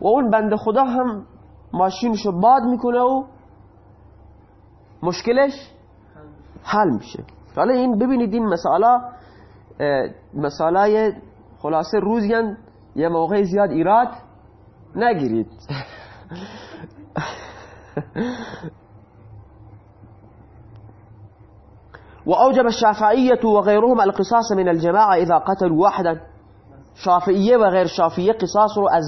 و اون بند خدا هم ماشینشو باد میکنه و مشکلش حل میشه. حالا این ببینید این مسئله مسئله خلاصه روزیان یه موقع زیاد ایراد نگیرید. وأوجب الشافعية وغيرهم القصاص من الجماعة إذا قتلوا واحدا شافعیه و غیر شافعیه قصاص رو از,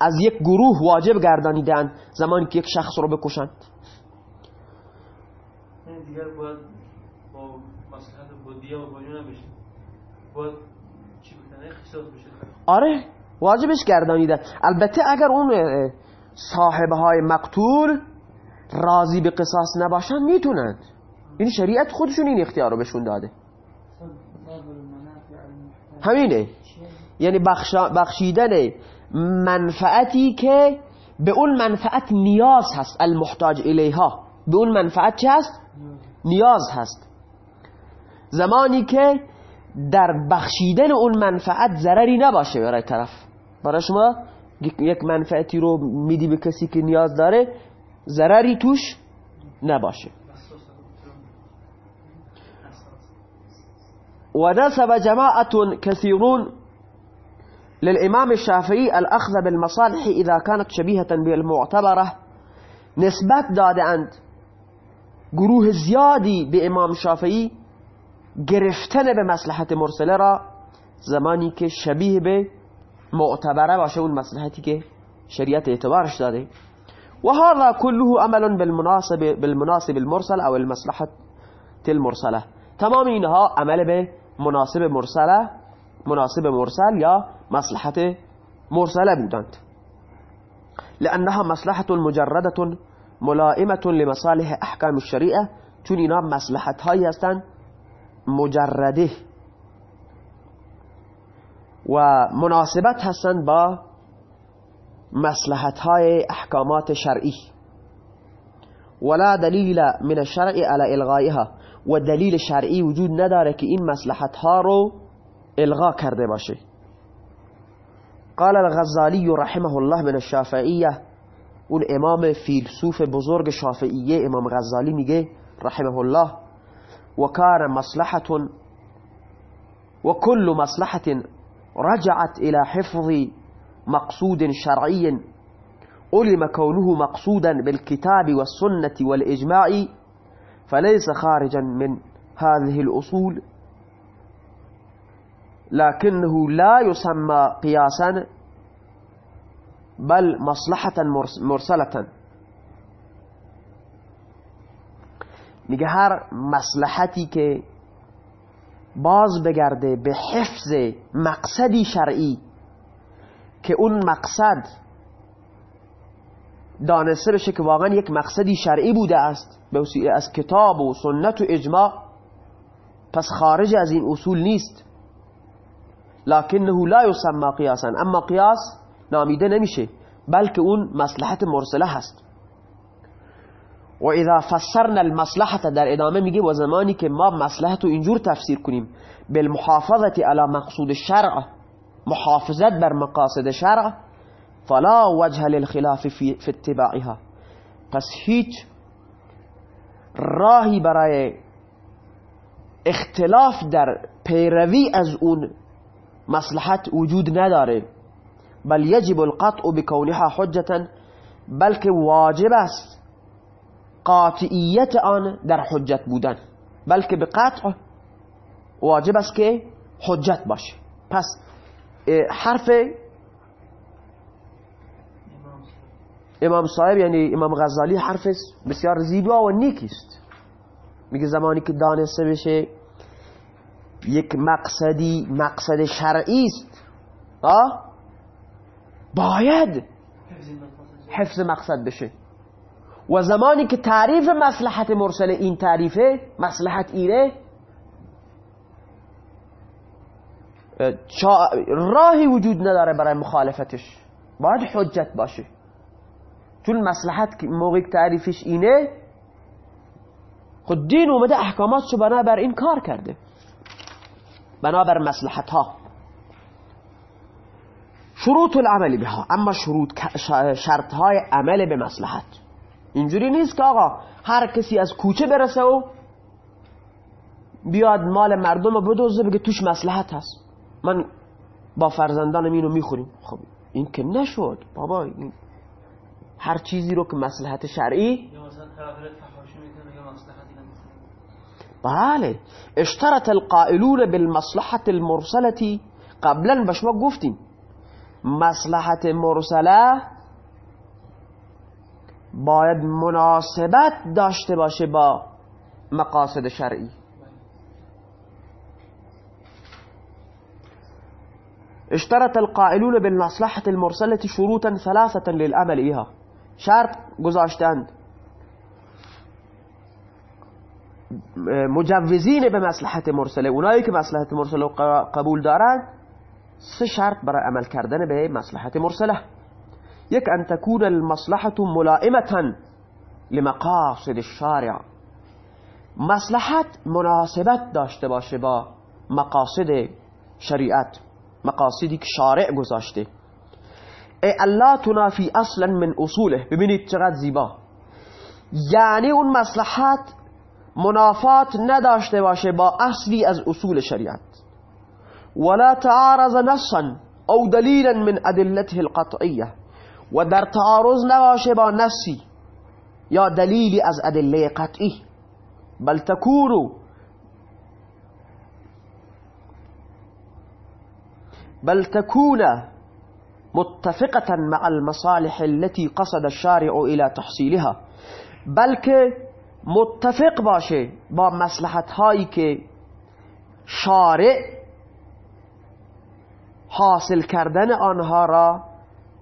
از یک گروه واجب گردانیدن زمانی که یک شخص رو بکشند
دیگر باید با بودیه و باید چی بکنه قصاص بشه
آره واجبش گردانیدن البته اگر اون صاحبه های مقتول راضی به قصاص نباشن می‌تونند این شریعت خودشون این اختیار رو بهشون داده همینه یعنی بخشیدن منفعتی که به اون منفعت نیاز هست. المحتاج الیها. به اون منفعت چه هست؟ نیاز هست. زمانی که در بخشیدن اون منفعت ضرری نباشه برای طرف. برای شما یک منفعتی رو میدی به کسی که نیاز داره ضرری توش نباشه. ونسب جماعة كثيرون للإمام الشافعي الأخذ بالمصالح إذا كانت شبيهة بالمعتبرة. نسبت دادند گروه زیادی به امام شافعی گرفتن به مصلحت مرسله را زمانی که شبیه به معتبره باشه اون مصلحتی که شریعت اعتبارش داده. و هذا كله عمل بالمناسب بالمناسب المرسل أو المصلحة المرسلة. تمام اینها عمل به مناسب مرسله مناسب مرسل یا مصلحت مرسلة بودند لأنها مصلحة مجردة ملائمة لمصالح احکام الشریعه چون اینا مصلحت هایی هستند مجردة. و مناسبت هستند با مصلحت های أحکامات شرعی. ولا دلیل من الشرع على الغایها و دلیل شرعی وجود نداره که این مصلحت ها رو إلغا کرده باشه. قال الغزالی رحمه الله من الشافعیه اون امام فیلسوف بزرگ شافعیه امام غزالی میگه رحمه الله و کار مصلحة و کل مصلحة رجعت إلى حفظ مقصود شرعي علم كونه مقصودا بالكتاب والسنة والإجماع فليس خارجا من هذه الأصول. لكنه لا يسمى قياسا بل مصلحة مرسلة. میگه هر مصلحتی که باز بگرده به حفظ مقصدی شرعی که اون مقصد دانسته بشه که واقعا یک مقصدی شرعی بوده است از کتاب و سنت و اجماع پس خارج از این اصول نیست. لکنه لا یسمى قیاسا أما قیاس نامیده نمیشه بلکه أون مصلحت مرسلة هست. و اذا فسرنا المصلحة در إدامة میگه و زمانی که ما مصلحت رو اینجور تفسیر کنیم بالمحافظت على مقصود الشرع محافظت بر مقاصد شرع فلا وجه للخلاف في, في اتباعها. پس هیچ راهی برای اختلاف در پیروی از اون مصلحت وجود نداره. بل یجب القطع بکونها حجتا بلکه واجب است قاطعیت آن در حجت بودن. بلکه به قطع واجب است که حجت باشه. پس حرف امام صاحب یعنی امام غزالی حرف بسیار زیبا و نیکی است. میگه زمانی که دانسته بشه یک مقصدی مقصد شرعی است. باید حفظ مقصد بشه. و زمانی که تعریف مصلحت مرسل این تعریفه مصلحت ایره؟ راهی وجود نداره برای مخالفتش. باید حجت باشه. چون مصلحت موقع تعریفش اینه خود دین اومده احکاماتشو بر این کار کرده. بنابر مصلحت ها شروط العمل بها اما شروط شرط های عمل به مصلحت. اینجوری نیست که آقا هر کسی از کوچه برسه و بیاد مال مردم رو بدوزه بگه توش مصلحت هست. من با فرزندانم اینو می‌خوریم. خب این که نشد بابا هر چیزی رو که مصلحت شرعی بله اشترط القائلون بالمصلحة المرسلة قبلا بش ما گفتیم مصلحت مرسلة باید مناسبت داشته باشه با مقاصد شرعی. اشترط القائلون بالمصلحة المرسلة شروطا ثلاثة للعمل إيها شرط گذاشتند. مجوزین به مصلحت مرسله اونایی که مصلحت مرسله قبول دارند سه شرط برای عمل کردن به مصلحت مرسله. یک ان تكون المصلحة ملائمة لمقاصد الشارع. مصلحت مناسبت داشته باشه با مقاصد شریعت مقاصدی که شارع گذاشته. ای الله تنافی أصلا من اصوله. ببینید چقدر زیبا. یعنی اون مصلحت منافات نداشته باشه با اصلی از اصول شریعت. ولا تعارض نصا أو دلیلا من ادلته القطعیه. و در تعارض نباشه با نصی یا دلیلی از ادله قطعی. بل تکونو بل تكون متفقة مع المصالح التي قصد الشارع إلى تحصيلها. بلکه متفق باشه با مصلحت هایی که شارع حاصل کردن آنها را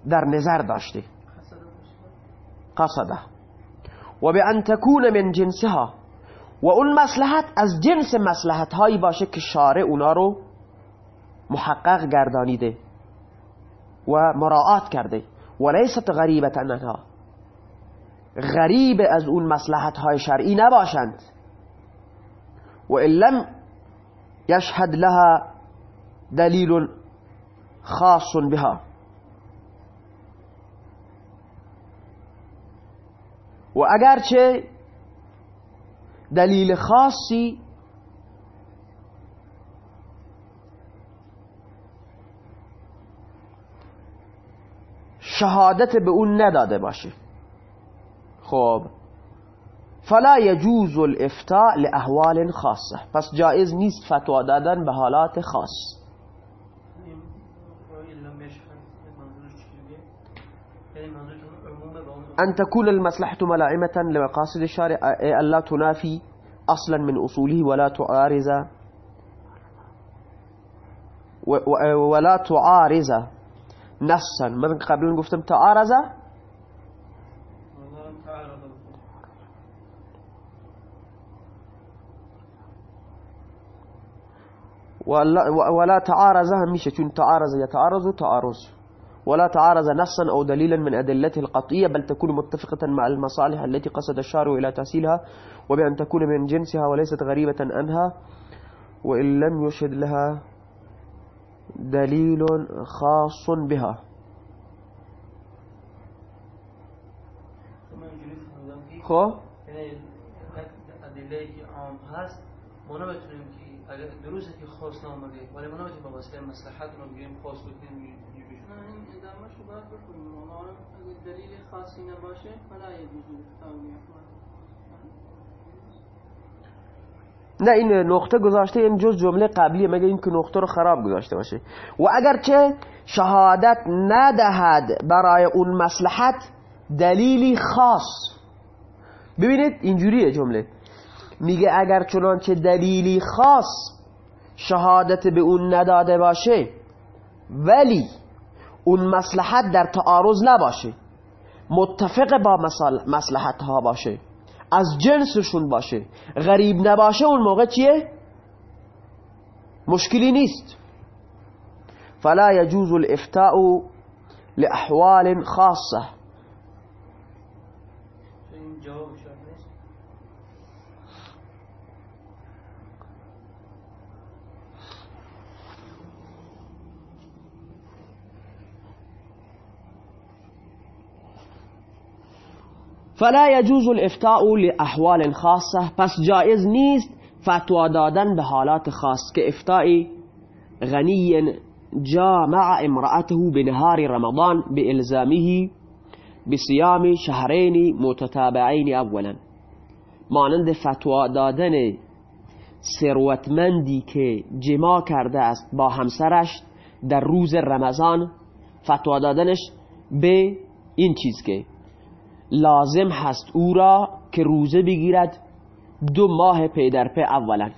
در نظر داشته. قصده. و به ان تکون من جنسها. و اون مسلحت از جنس مسلحت هایی باشه که شارع اونا رو محقق گردانیده و مراعات کرده. و لیست غریبت انها. غریب از اون مسلحت های شرعی نباشند. و لم یشهد لها دلیل خاص بها. و اگرچه دلیل خاصی شهادت به اون نداده باشه. خب فلا يجوز الافتاء لاحوال خاصة. پس جایز نیست فتوا دادن به حالات خاص. أن تكون المصلحة ملائمة لمقاصد الشارع أن لا تنافي أصلا من أصوله ولا تعارض ولا تعارض نصا. من قبل گفتم تعارض ولا تعارض هم میشه چون تعارض؟ يتعارض تعارض ولا تعارض نصا أو دليلا من أدلته القطعية بل تكون متفقة مع المصالح التي قصد الشارع إلى تحصيلها وبأن تكون من جنسها وليست غريبة عنها. وإن لم يشهد لها دليل خاص بها. خب
أدلة که عام هست. ما اگر درسته که خاص نامده ولی ما نمی‌تونیم با واسطه مصلحت رو بگیریم خاص بکنیم
این ادامه شو باید بکنیم ما اگه دلیل خاصی نباشه فلا یجوز
نه این نقطه گذاشته این جز جمله قبلی مگه این که نقطه رو خراب گذاشته باشه؟ و اگرچه شهادت ندهد برای اون مسلحت دلیلی خاص. ببینید اینجوریه جمله. میگه اگر چنانچه دلیلی خاص شهادت به اون نداده باشه ولی اون مسلحت در تعارض نباشه متفق با مسلحت ها باشه از جنسشون باشه غریب نباشه اون موقع چیه؟ مشکلی نیست فلا يجوز الافتاء لأحوال خاصة فلا يجوز الافتاء لاحوال خاصه پس جائز نیست فتوا دادن به حالات خاص که افتاء غنی جامع امرأته بنهار رمضان بإلزامه بصيام شهرين متتابعين اولا. مانند فتوا دادن ثروتمندی که جما کرده است با همسرش در روز رمضان فتوا دادنش به این چیز که لازم هست او را که روزه بگیرد دو ماه پی در پی اولا.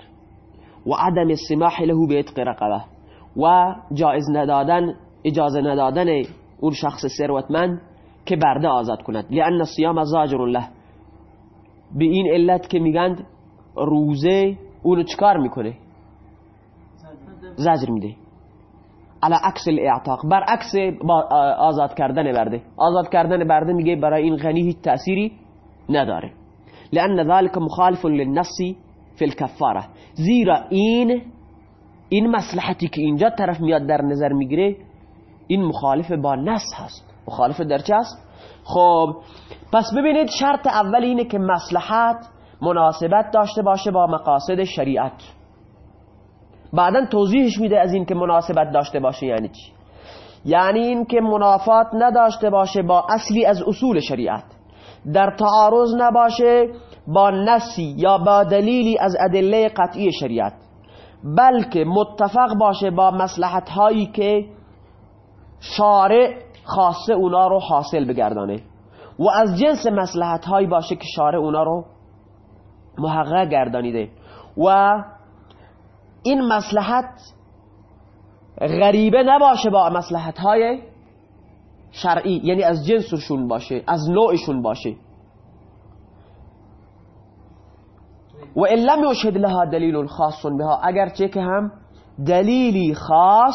و عدم السماح له به اتق رقبه. و جایز ندادن اجازه ندادن اون شخص ثروتمند که برده آزاد کند. لان الصيام زاجر له. به این علت که میگند روزه اونو چکار می‌کنه؟ زجر میده. على عکس الاعتاق. برعکس آزاد کردن برده آزاد کردن برده میگه برای این غنی هیچ تأثیری نداره. لأن ذلك مخالف للنص في الكفاره زیرا این این مصلحتی که اینجا طرف میاد در نظر می‌گیره این مخالف با نص هست. مخالف در چه هست؟ خب پس ببینید شرط اول اینه که مصلحت مناسبت داشته باشه با مقاصد شریعت. بعدا توضیحش میده از این که مناسبت داشته باشه یعنی چی. یعنی این که منافات نداشته باشه با اصلی از اصول شریعت. در تعارض نباشه با نسی یا با دلیلی از ادله قطعی شریعت. بلکه متفق باشه با مسلحت هایی که شارع خاصه اونا رو حاصل بگردانه. و از جنس مسلحت هایی باشه که شارع اونا رو محقق گردانیده. و این مسلحت غریبه نباشه با مسلحت های شرعی یعنی از جنسشون باشه از نوعشون باشه. و ان لم یشهد لها دلیل خاص بها اگرچه که هم دلیلی خاص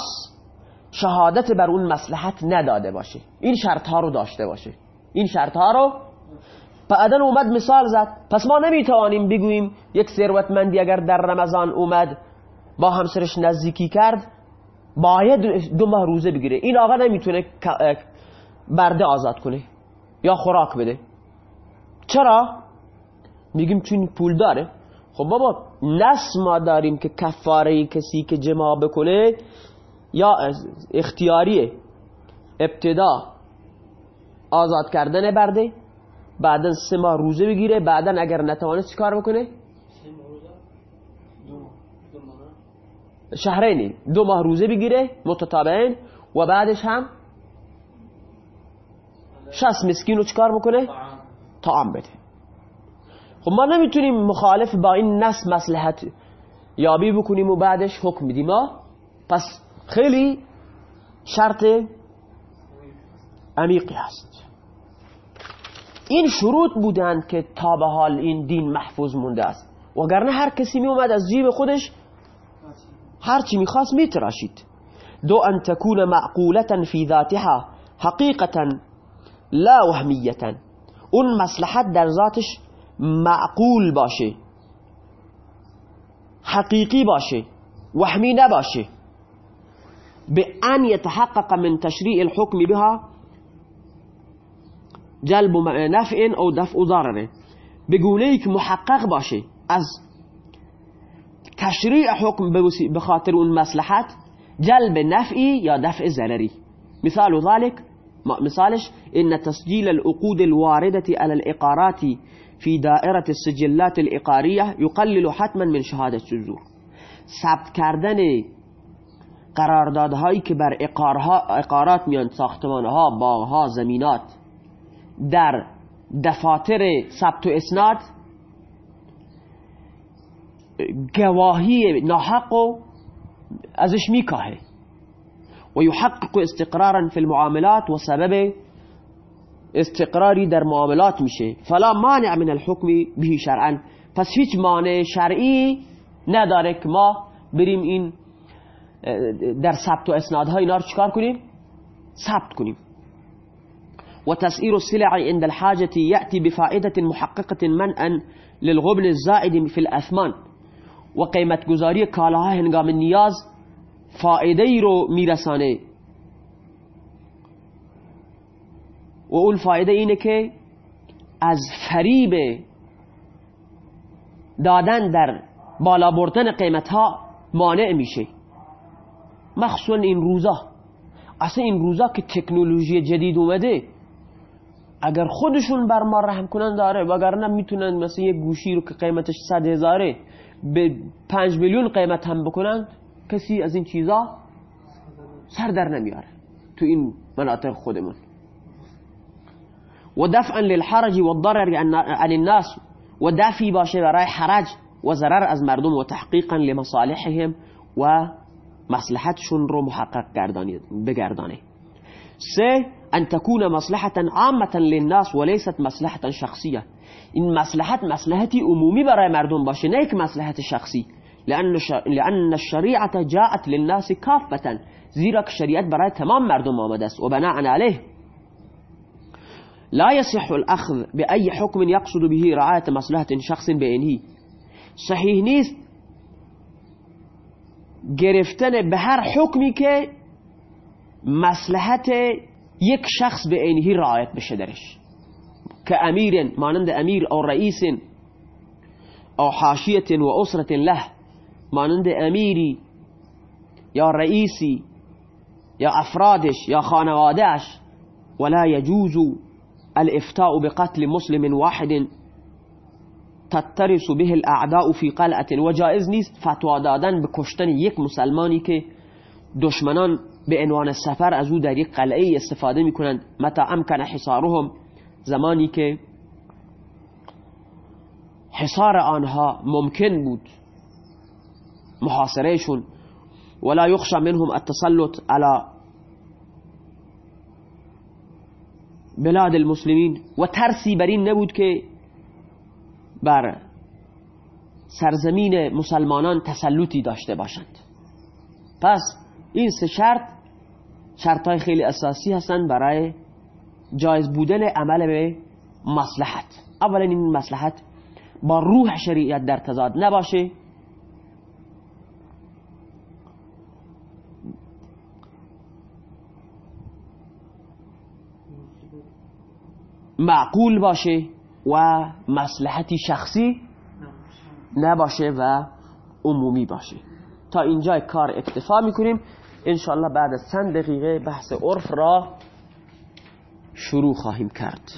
شهادت بر اون مسلحت نداده باشه. این شرط ها رو داشته باشه. این شرط ها رو بعدا اومد مثال زد. پس ما نمی‌توانیم بگوییم یک ثروتمندی اگر در رمضان اومد با همسرش نزدیکی کرد باید دو ماه روزه بگیره. این آقا نمی‌تونه برده آزاد کنه یا خوراک بده. چرا؟ میگیم چون پول داره. خب بابا نس ما داریم که کفاره کسی که جماع بکنه یا اختیاریه. ابتدا آزاد کردن برده بعدا سه ماه روزه بگیره بعدا اگر نتوانست کار بکنه؟ شهرینی. دو ماه روزه بگیره متتابعین. و بعدش هم شست مسکین رو چکار بکنه؟ طعام بده. خب ما نمی‌تونیم مخالف با این نس مسلحت یابی بکنیم و بعدش حکم بدیم پس خیلی شرط عمیقی هست. این شروط بودند که تا به حال این دین محفوظ مونده است. وگرنه هر کسی می اومد از جیب خودش هر چی میخواست میتراشید. دو ان تكون معقولتا فی ذاتها حقیقتا لا وهمیتا. اون مصلحت در ذاتش معقول باشه. حقیقی باشه. وهمی نباشه. به ان يتحقق من تشریع الحكم بها جلب نفع أو دفع ضرره. بگونه که محقق باشه از تشریع حکم به خاطر اون مصلحت جلب نفعی یا دفع ضرری مثال ذلك مثالش إن تسجيل العقود الواردة على الإقارات في دائرة السجلات الإقارية يقلل حتما من شهادة الزور ثبت کردن قراردادهایی که بر اقارات میان ساختمانها باغها زمینات در دفاتر ثبت و اسناد گواهی ناحق و ازش میکاهه. و یحقق استقرارا فی المعاملات و سبب استقراری در معاملات میشه. فلا مانع من الحکم به شرعا. پس هیچ مانع شرعی نداره که ما بریم این در ثبت و اسنادهای اینا رو چکار کنیم؟ ثبت کنیم. وتسعير السلع عند الحاجة يأتي بفائدة محققة منعا للغبن الزائد في الأثمان. وقيمة گذاری کالاها هنگام نیاز فائده رو میرسانه. و اون فایده اینه که از فریب دادن در بالا بردن قیمت ها مانع میشه. مخصوصا این روزا. اصلا این روزا که تکنولوژی جدید اومده اگر خودشون بر ما رحم کنن داره وگرنه می‌تونن مثلا یه گوشی رو که قیمتش صد هزاره به پنج میلیون قیمت هم بکنن کسی از این چیزا سر در نمیاره تو این مناطق خودمون. و دفعا للحرج و الضرر عن الناس و دفعی باشه برای حرج و ضرر از مردم و تحقیقا لمصالحهم و مصلحتشون رو محقق بگردانه سه أن تكون مصلحة عامة للناس وليست مصلحة شخصية. این مصلحت مصلحتی عمومی برای مردم یک مصلحت شخصی لأن, الشريعة جاءت للناس كافة. زیرا که شریعت تمام مردم آمده است. و بناء عليه لا يصح الأخذ بأي حكم يقصد به رعاية مصلحة شخص بعينه صحیح نیست گرفتن به هر حکمی که مصلحت یک شخص به عینهی رعایت بشه درش. که امیر مانند امیر أو رئیس أو حاشیت و اسرت له مانند امیری یا رئیسی یا افرادش یا خانوادهش ولا يجوز الافتاء بقتل مسلم واحد. تترس به الاعداء في قلعة. و جائز نیست فتوا دادن به کشتن یک مسلمانی که دشمنان به عنوان سفر از او در یک قلعه استفاده می‌کنند. متا امکن حصارهم؟ زمانی که حصار آنها ممکن بود محاصرهشون. ولا يخشى منهم التسلط على بلاد المسلمین و ترسی بر این نبود که بر سرزمین مسلمانان تسلطی داشته باشند. پس این سه شرط شرط های خیلی اساسی هستند برای جایز بودن عمل به مصلحت. اولا این مصلحت با روح شریعت در تضاد نباشه. معقول باشه و مصلحتی شخصی نباشه و عمومی باشه. تا اینجا کار اکتفا می‌کنیم. انشاءالله بعد از چند دقیقه بحث عرف را شروع خواهیم کرد.